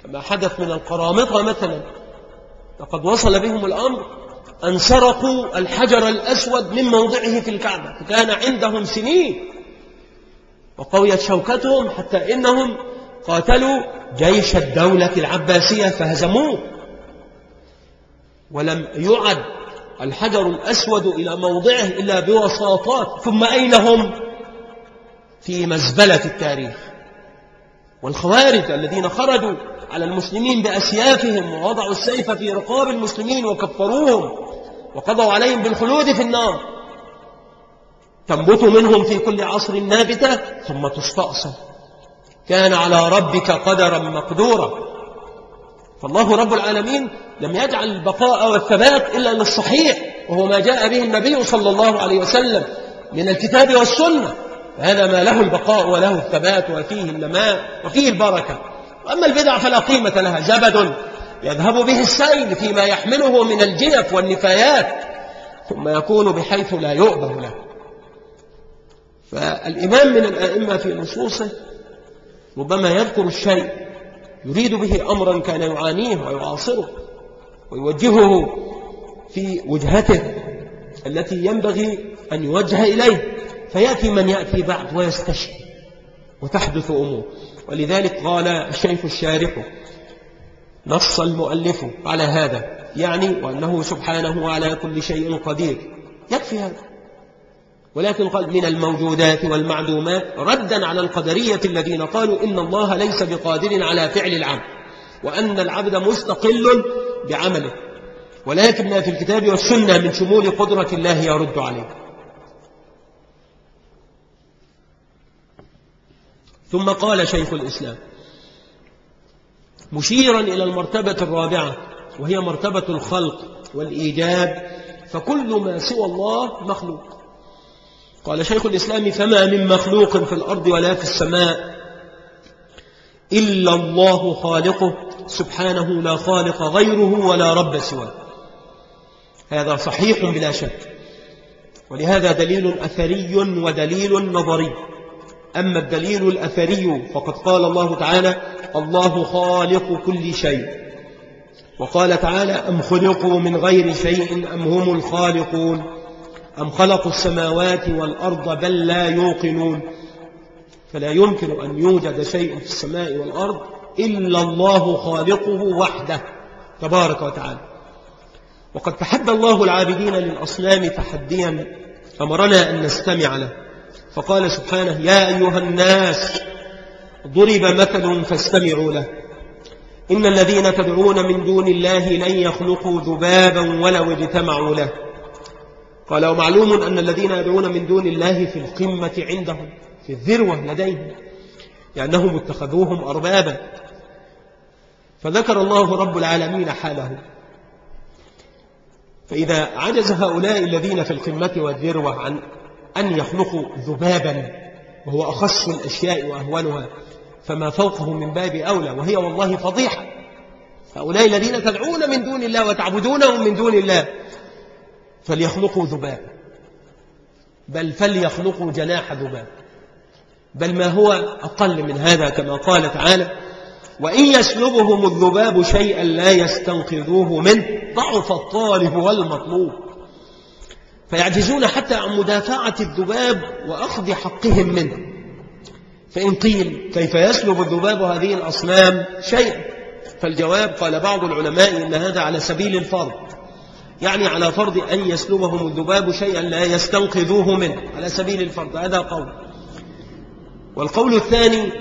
كما حدث من القرامطة مثلا لقد وصل بهم الأمر أن سرقوا الحجر الأسود من موضعه في الكعبة كان عندهم سنين. وقويت شوكتهم حتى إنهم قاتلوا جيش الدولة العباسية فهزموه. ولم يعد الحجر الأسود إلى موضعه إلا بوساطات. ثم أين هم؟ في مزبلة التاريخ. والخوارج الذين خرجوا على المسلمين بأسيافهم ووضعوا السيف في رقاب المسلمين وكفروهم وقضوا عليهم بالخلود في النار. تنبت منهم في كل عصر نابتة ثم تستأصل. كان على ربك قدرا مقدورا. فالله رب العالمين لم يجعل البقاء والثبات إلا للصحيح وهو ما جاء به النبي صلى الله عليه وسلم من الكتاب والسنة. هذا ما له البقاء وله الثبات وفيه النماء وفيه البركة. وأما البدع فلا قيمة لها زبد يذهب به السيل فيما يحمله من الجنف والنفايات ثم يكون بحيث لا يؤبه له. فالإمام من الأئمة في نصوصه ربما يذكر الشيء يريد به أمرا كان يعانيه ويعاصره ويوجهه في وجهته التي ينبغي أن يوجه إليه فيأتي من يأتي بعد ويستشفي وتحدث أمور. ولذلك قال الشيخ الشارح نص المؤلف على هذا يعني وأنه سبحانه على كل شيء قدير. يكفي هذا. ولكن قال من الموجودات والمعدومات ردا على القدرية الذين قالوا إن الله ليس بقادر على فعل العبد وأن العبد مستقل بعمله. ولكن ما في الكتاب والسنة من شمول قدرة الله يرد عليه ثم قال شيخ الإسلام مشيرا إلى المرتبة الرابعة وهي مرتبة الخلق والإيجاد فكل ما سوى الله مخلوق. قال شيخ الإسلام فما من مخلوق في الأرض ولا في السماء إلا الله خالقه سبحانه لا خالق غيره ولا رب سواه. هذا صحيح بلا شك. ولهذا دليل أثري ودليل نظري. أما الدليل الأثري فقد قال الله تعالى الله خالق كل شيء. وقال تعالى أم خلقوا من غير شيء أم هم الخالقون؟ أم خلقوا السماوات والأرض بل لا يوقنون؟ فلا يمكن أن يوجد شيء في السماء والأرض إلا الله خالقه وحده تبارك وتعالى. وقد تحدى الله العابدين للأصنام تحديا أمرنا أن نستمع له. فقال سبحانه يا أيها الناس ضرب مثل فاستمعوا له. إن الذين تدعون من دون الله لن يخلقوا ذبابا ولو اجتمعوا له. قال ومعلوم أن الذين يدعون من دون الله في القمة عندهم في الذروة لديهم لأنهم اتخذوهم أربابا. فذكر الله رب العالمين حاله. فإذا عجز هؤلاء الذين في القمة والذروة عن أن يخلقوا ذبابا وهو أخص الأشياء وأهونها فما فوقه من باب أولى وهي والله فضيحة. هؤلاء الذين تدعون من دون الله وتعبدونهم من دون الله فليخلقوا ذبابا بل فليخلقوا جناح ذباب بل ما هو أقل من هذا كما قال تعالى وإن يسلبهم الذباب شيئا لا يستنقذوه منه ضعف الطالب والمطلوب. فيعجزون حتى عن مدافعة الذباب وأخذ حقهم منه. فإن قيل كيف يسلب الذباب هذه الأصنام شيئا؟ فالجواب قال بعض العلماء إن هذا على سبيل الفرض. يعني على فرض أن يسلبهم الذباب شيئا لا يستنقذوه منه على سبيل الفرض هذا قول. والقول الثاني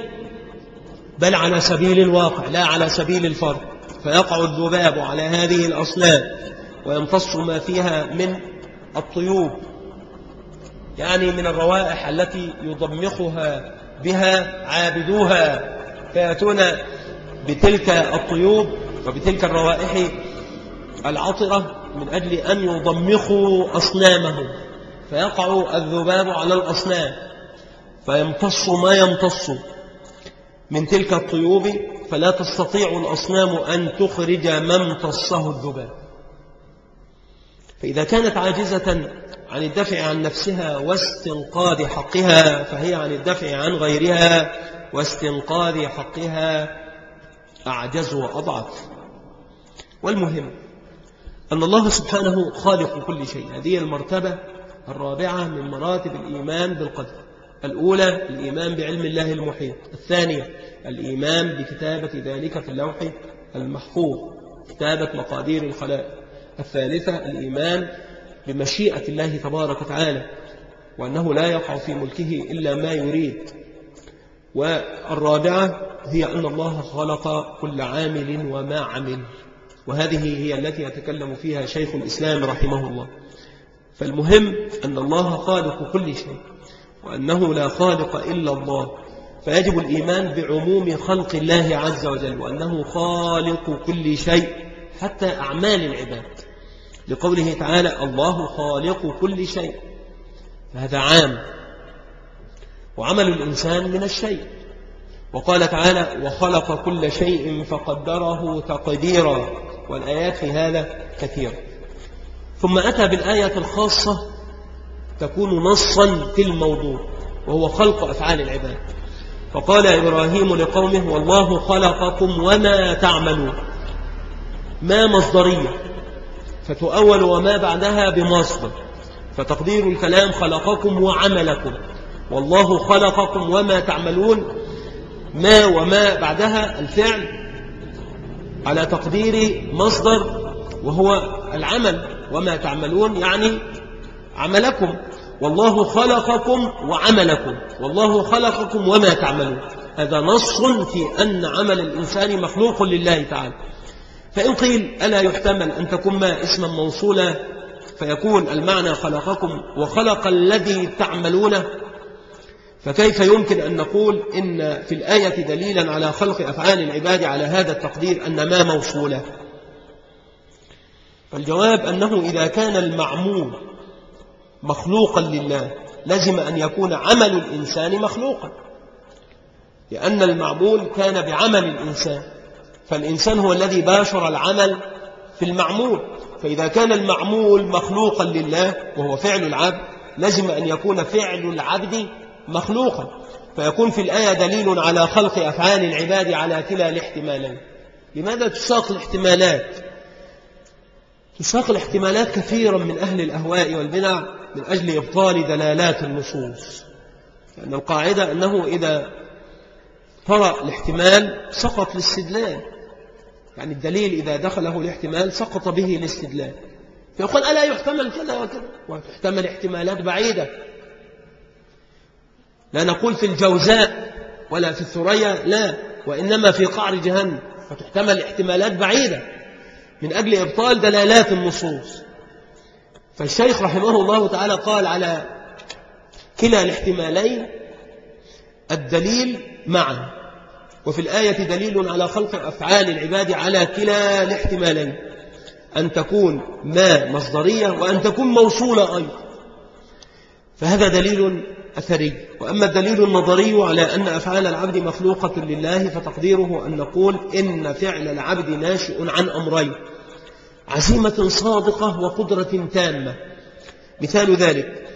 بل على سبيل الواقع لا على سبيل الفرض فيقع الذباب على هذه الأصنام ويمتص ما فيها من الطيوب يعني من الروائح التي يضمخها بها عابدوها فيأتون بتلك الطيوب وبتلك الروائح العطرة من أجل أن يضمخوا أصنامهم فيقع الذباب على الأصنام فيمتص ما يمتص. من تلك الطيوب فلا تستطيع الأصنام أن تخرج ما امتصه الذباب. فإذا كانت عاجزة عن الدفع عن نفسها واستنقاذ حقها فهي عن الدفع عن غيرها واستنقاذ حقها أعجز وأضعف. والمهم أن الله سبحانه خالق كل شيء. هذه المرتبة الرابعة من مراتب الإيمان بالقدر. الأولى الإيمان بعلم الله المحيط. الثانية الإيمان بكتابة ذلك في اللوح المحفوظ كتابة مقادير الخلائق. الثالثة الإيمان بمشيئة الله تبارك وتعالى وأنه لا يقع في ملكه إلا ما يريد. والرابعة هي أن الله خلق كل عامل وما عمل. وهذه هي التي يتكلم فيها شيخ الإسلام رحمه الله. فالمهم أن الله خالق كل شيء وأنه لا خالق إلا الله. فيجب الإيمان بعموم خلق الله عز وجل وأنه خالق كل شيء حتى أعمال العباد. لقوله تعالى الله خالق كل شيء فهذا عام. وعمل الإنسان من الشيء. وقال تعالى وخلق كل شيء فقدره تقديرا والآيات في هذا كثيرة ثم أتى بالآية الخاصة تكون نصا في الموضوع وهو خلق أفعال العباد. فقال إبراهيم لقومه والله خلقكم وما تعملون. ما مصدرية. فتؤول وما بعدها بمصدر. فتقدير الكلام خلقكم وعملكم. والله خلقكم وما تعملون. ما وما بعدها الفعل على تقدير مصدر وهو العمل وما تعملون يعني عملكم. والله خلقكم وعملكم. والله خلقكم وما تعملون. هذا نص في أن عمل الإنسان مخلوق لله تعالى. فإن قيل ألا يحتمل أن تكون ما اسما موصولا فيكون المعنى خلقكم وخلق الذي تعملونه. فكيف يمكن أن نقول إن في الآية دليلا على خلق أفعال العباد على هذا التقدير أن ما موصولة؟ فالجواب أنه إذا كان المعمول مخلوقا لله لازم أن يكون عمل الإنسان مخلوقا. لأن المعمول كان بعمل الإنسان فالإنسان هو الذي باشر العمل في المعمول. فإذا كان المعمول مخلوقا لله وهو فعل العبد لازم أن يكون فعل العبد مخلوقا فيكون في الآية دليل على خلق أفعال العباد على كلا الاحتمالين. لماذا تساق الاحتمالات؟ تساق الاحتمالات كثيرا من أهل الأهواء والبدع من أجل إبطال دلالات النصوص. لأن القاعدة أنه إذا طرأ الاحتمال سقط الاستدلال. يعني الدليل إذا دخله الاحتمال سقط به الاستدلال. فيقول ألا يحتمل كذا وكذا؟ وتحتمل احتمالات بعيدة. لا نقول في الجوزاء ولا في الثريا لا وإنما في قعر جهنم فتحتمل احتمالات بعيدة من أجل إبطال دلالات النصوص. فالشيخ رحمه الله تعالى قال على كلا الاحتمالين الدليل معا وفي الآية دليل على خلق أفعال العباد على كلا الاحتمالين أن تكون ما مصدرية وأن تكون موصولة أيضا. فهذا دليل أثري. وأما الدليل النظري على أن أفعال العبد مخلوقة لله فتقديره أن نقول إن فعل العبد ناشئ عن أمرين عزيمة صادقة وقدرة تامة. مثال ذلك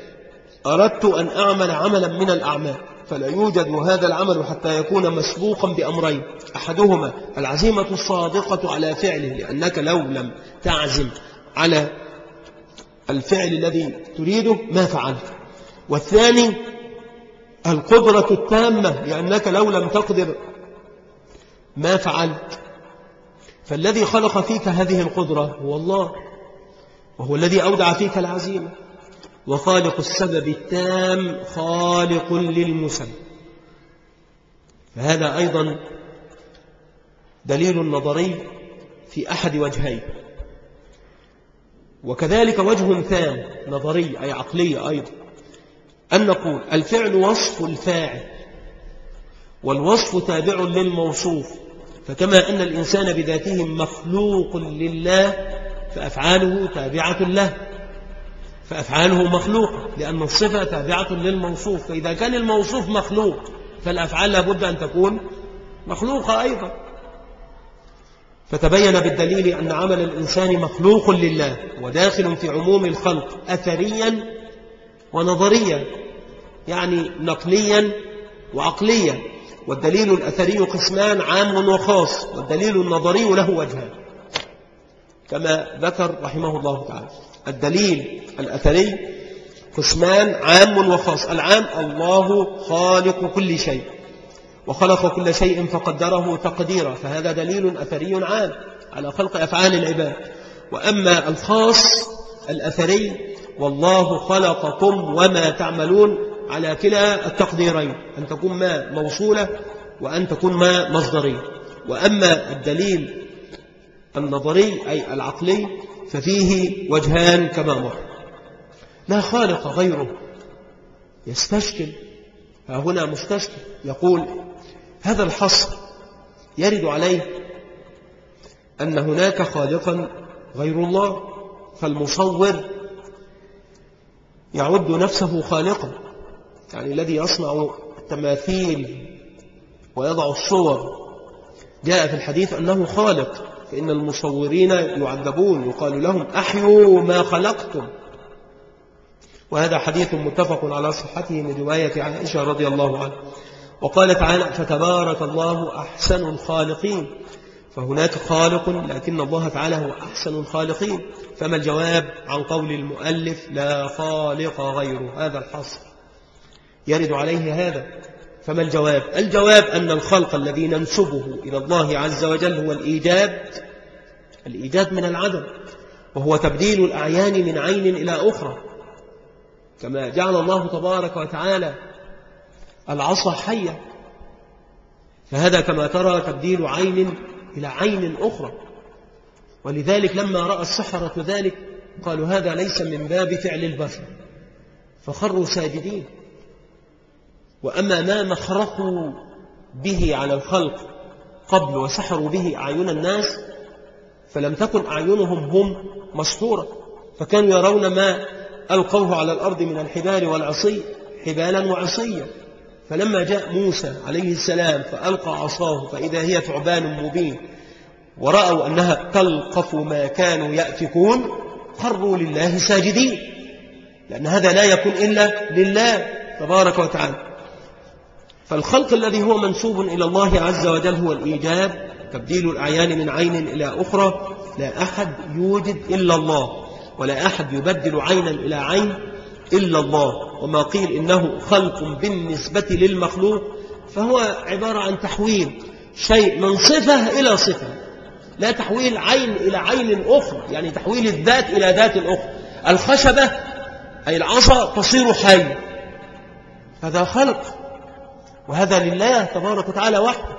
أردت أن أعمل عملا من الأعمال فلا يوجد هذا العمل حتى يكون مسبوقا بأمرين. أحدهما العزيمة الصادقة على فعله لأنك لو لم تعزم على الفعل الذي تريده ما فعلت. والثاني القدرة التامة لأنك لو لم تقدر ما فعلت. فالذي خلق فيك هذه القدرة هو الله وهو الذي أودع فيك العزيمة. وخالق السبب التام خالق للمسبب. فهذا أيضا دليل نظري في أحد وجهين. وكذلك وجه ثان نظري أي عقلي أيضا. أن نقول الفعل وصف الفاعل والوصف تابع للموصوف فكما أن الإنسان بذاته مخلوق لله فأفعاله تابعة له فأفعاله مخلوقة لأن الصفة تابعة للموصوف فإذا كان الموصوف مخلوق فالأفعال لابد أن تكون مخلوقة أيضا. فتبين بالدليل أن عمل الإنسان مخلوق لله وداخل في عموم الخلق أثريا ونظريا يعني نقليا وعقليا. والدليل الأثري قسمان عام وخاص والدليل النظري له وجهان. كما ذكر رحمه الله تعالى الدليل الأثري قسمان عام وخاص. العام الله خالق كل شيء وخلق كل شيء فقدره تقديرا. فهذا دليل أثري عام على خلق أفعال العباد. وأما الخاص الأثري والله خلقكم وما تعملون على كلا التقديرين أن تكون ما موصولة وأن تكون ما مصدرية. وأما الدليل النظري أي العقلي ففيه وجهان كما مر. لا خالق غيره. يستشكل. هنا مستشكل. يقول هذا الحصر يرد عليه أن هناك خالقا غير الله فالمصور يعد نفسه خالقا يعني الذي يصنع التماثيل ويضع الصور. جاء في الحديث أنه خالق فإن المصورين يعذبون يقال لهم أحيوا ما خلقتم. وهذا حديث متفق على صحته من رواية عائشة رضي الله عنه وقال تعالى فتبارك الله أحسن الخالقين. فهناك خالق لكن الله تعالى هو أحسن الخالقين. فما الجواب عن قول المؤلف لا خالق غيره؟ هذا الحصر يرد عليه هذا. فما الجواب؟ الجواب أن الخلق الذي ننسبه إلى الله عز وجل هو الإيجاد الإيجاد من العدم وهو تبديل الأعيان من عين إلى أخرى. كما جعل الله تبارك وتعالى العصا حية. فهذا كما ترى تبديل عين إلى عين أخرى. ولذلك لما رأى السحرة ذلك قالوا هذا ليس من باب فعل البشر فخروا ساجدين. وأما ما مخرقوا به على الخلق قبل وسحروا به أعين الناس فلم تكن أعينهم هم مسحورة فكانوا يرون ما ألقوه على الأرض من الحبال والعصي حبالا وعصيا. فلما جاء موسى عليه السلام فألقى عصاه فإذا هي ثعبان مبين ورأوا أنها تلقف ما كانوا يأفكون خروا لله ساجدين لأن هذا لا يكون إلا لله تبارك وتعالى. فالخلق الذي هو منسوب إلى الله عز وجل هو الإيجاد تبديل الأعيان من عين إلى أخرى لا أحد يوجد إلا الله ولا أحد يبدل عينا إلى عين إلا الله. وما قيل إنه خلق بالنسبة للمخلوق فهو عبارة عن تحويل شيء من صفة إلى صفة لا تحويل عين إلى عين أخرى يعني تحويل الذات إلى ذات أخرى. الخشبة أي العصا تصير حي. هذا خلق وهذا لله تبارك وتعالى وحده.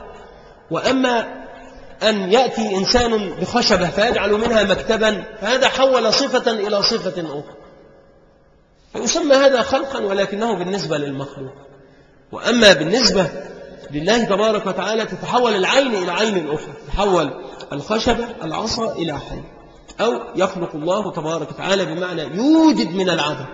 وأما أن يأتي إنسان بخشبة فيجعل منها مكتبا فهذا حول صفة إلى صفة أخرى. فيسمى هذا خلقا ولكنه بالنسبة للمخلوق. وأما بالنسبة لله تبارك وتعالى تتحول العين إلى عين أخرى تتحول الخشبة العصا إلى حي. أو يخلق الله تبارك وتعالى بمعنى يوجد من العدم.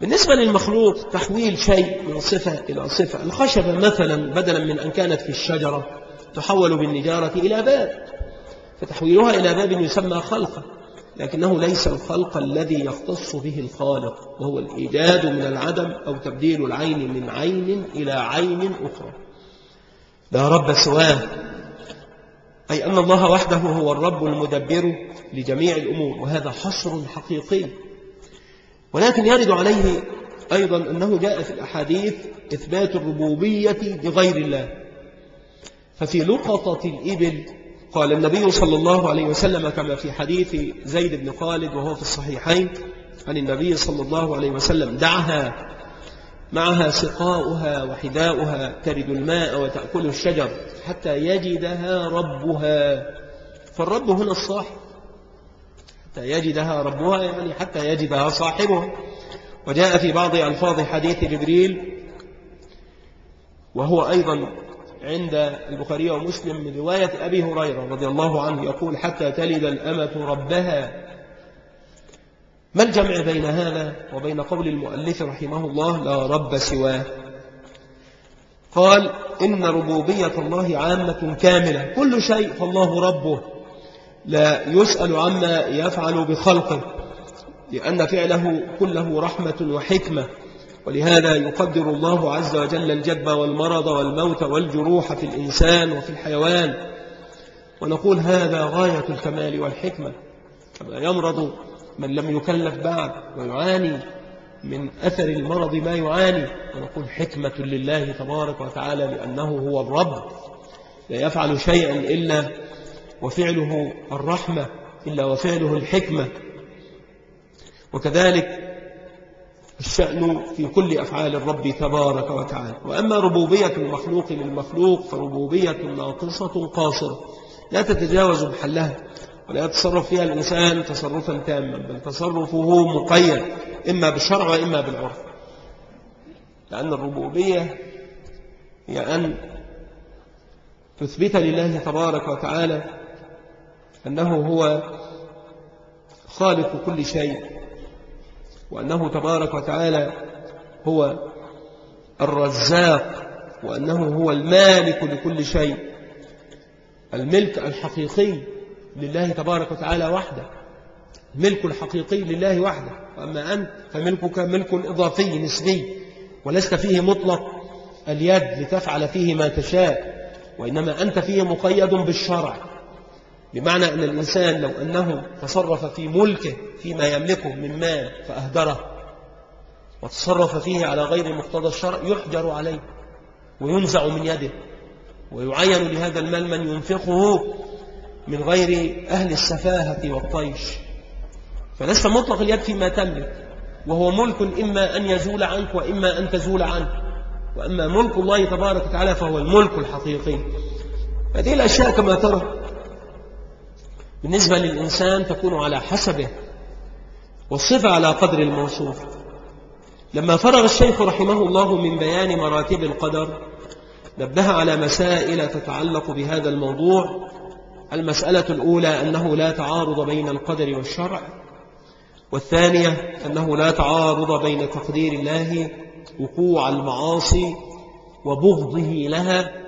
بالنسبة للمخلوق تحويل شيء من صفة إلى صفة. الخشبة مثلا بدلا من أن كانت في الشجرة تحول بالنجارة إلى باب فتحويلها إلى باب يسمى خلقا. لكنه ليس الخلق الذي يختص به الخالق وهو الإيجاد من العدم أو تبديل العين من عين إلى عين أخرى. لا رب سواه أي أن الله وحده هو الرب المدبر لجميع الأمور وهذا حصر حقيقي. ولكن يرد عليه أيضا أنه جاء في الأحاديث إثبات الربوبية لغير الله. ففي لقطة الإبل قال النبي صلى الله عليه وسلم كما في حديث زيد بن خالد وهو في الصحيحين عن النبي صلى الله عليه وسلم دعها معها سقاؤها وحذاؤها ترد الماء وتأكل الشجر حتى يجدها ربها. فالرب هنا الصاحب حتى يجدها ربها يعني حتى يجدها صاحبها وجاء في بعض ألفاظ حديث جبريل وهو أيضا عند البخاري ومسلم من رواية أبي هريرة رضي الله عنه يقول حتى تلد الأمة ربها. ما الجمع بين هذا وبين قول المؤلف رحمه الله لا رب سواه؟ قال إن ربوبية الله عامة كاملة كل شيء فالله ربه. لا يسأل عما يفعل بخلقه لأن فعله كله رحمة وحكمة. ولهذا يقدر الله عز وجل الجدب والمرض والموت والجروح في الإنسان وفي الحيوان. ونقول هذا غاية الكمال والحكمة. كما يمرض من لم يكلف بعد ويعاني من أثر المرض ما يعاني. ونقول حكمة لله تبارك وتعالى لأنه هو الرب. لا يفعل شيئا إلا وفعله الرحمة إلا وفعله الحكمة. وكذلك الشأن في كل أفعال الرب تبارك وتعالى. وأما ربوبية المخلوق للمخلوق فربوبية ناقصة قاصرة لا تتجاوز محلها ولا يتصرف فيها الإنسان تصرفا تاما بل تصرفه مقيد إما بالشرع وإما بالعرف. لأن الربوبية هي أن تثبت لله تبارك وتعالى أنه هو خالق كل شيء. وأنه تبارك وتعالى هو الرزاق وأنه هو المالك لكل شيء الملك الحقيقي لله تبارك وتعالى وحده الملك الحقيقي لله وحده وأما أنت فملكك ملك إضافي نسبي ولست فيه مطلق اليد لتفعل فيه ما تشاء وإنما أنت فيه مقيد بالشرع. بمعنى أن الإنسان لو أنه تصرف في ملكه فيما يملكه من مال فأهدره وتصرف فيه على غير مقتضى الشرع يحجر عليه وينزع من يده ويعين لهذا المال من ينفقه من غير أهل السفاهة والطيش. فلست مطلق اليد فيما تملك وهو ملك إما أن يزول عنك وإما أن تزول عنه وأما ملك الله تبارك وتعالى فهو الملك الحقيقي. هذه الأشياء كما ترى بالنسبة للإنسان تكون على حسبه والصفة على قدر الموصوف. لما فرغ الشيخ رحمه الله من بيان مراتب القدر نبه على مسائل تتعلق بهذا الموضوع. المسألة الأولى أنه لا تعارض بين القدر والشرع والثانية أنه لا تعارض بين تقدير الله وقوع المعاصي وبغضه لها.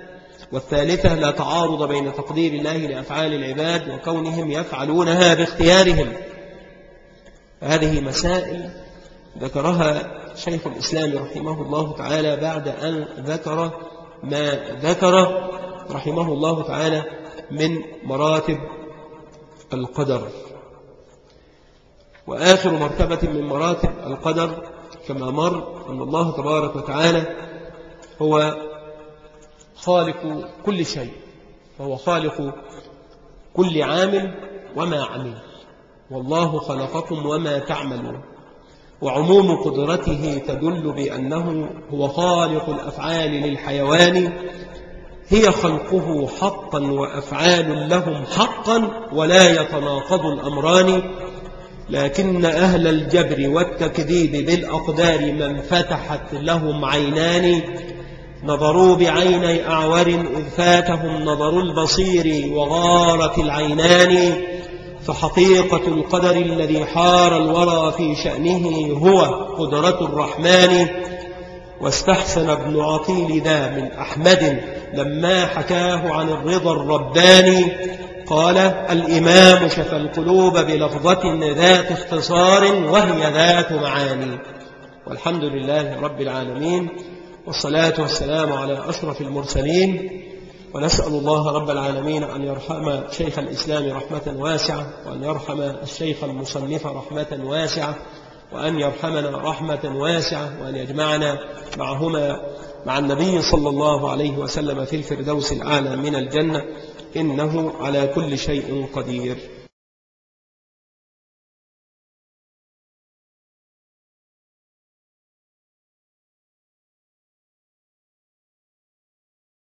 والثالثة لا تعارض بين تقدير الله لأفعال العباد وكونهم يفعلونها باختيارهم. هذه مسائل ذكرها شيخ الإسلام رحمه الله تعالى بعد أن ذكر ما ذكر رحمه الله تعالى من مراتب القدر. وآخر مرتبة من مراتب القدر كما مر أن الله تبارك وتعالى هو خالق كل شيء وهو خالق كل عامل وما عمل. والله خلقكم وما تعملون. وعموم قدرته تدل بأنه هو خالق الأفعال للحيوان. هي خلقه حقا وأفعال لهم حقا ولا يتناقض الأمران. لكن أهل الجبر والتكذيب بالأقدار من فتحت لهم عينان. نظروا بعيني أعور إذ فاتهم نظر البصير وغارت العينان فحقيقة القدر الذي حار الورى في شأنه هو قدرة الرحمن. واستحسن ابن عطيل ذا من أحمد لما حكاه عن الرضا الرباني. قال الإمام شفى القلوب بلفظة ذات اختصار وهي ذات معاني. والحمد لله رب العالمين. والصلاة والسلام على أشرف المرسلين. ونسأل الله رب العالمين أن يرحم شيخ الإسلام رحمة واسعة وأن يرحم الشيخ المصنف رحمة واسعة وأن يرحمنا رحمة واسعة وأن يجمعنا معهما مع النبي صلى الله عليه وسلم في الفردوس الأعلى من الجنة. إنه على كل شيء قدير.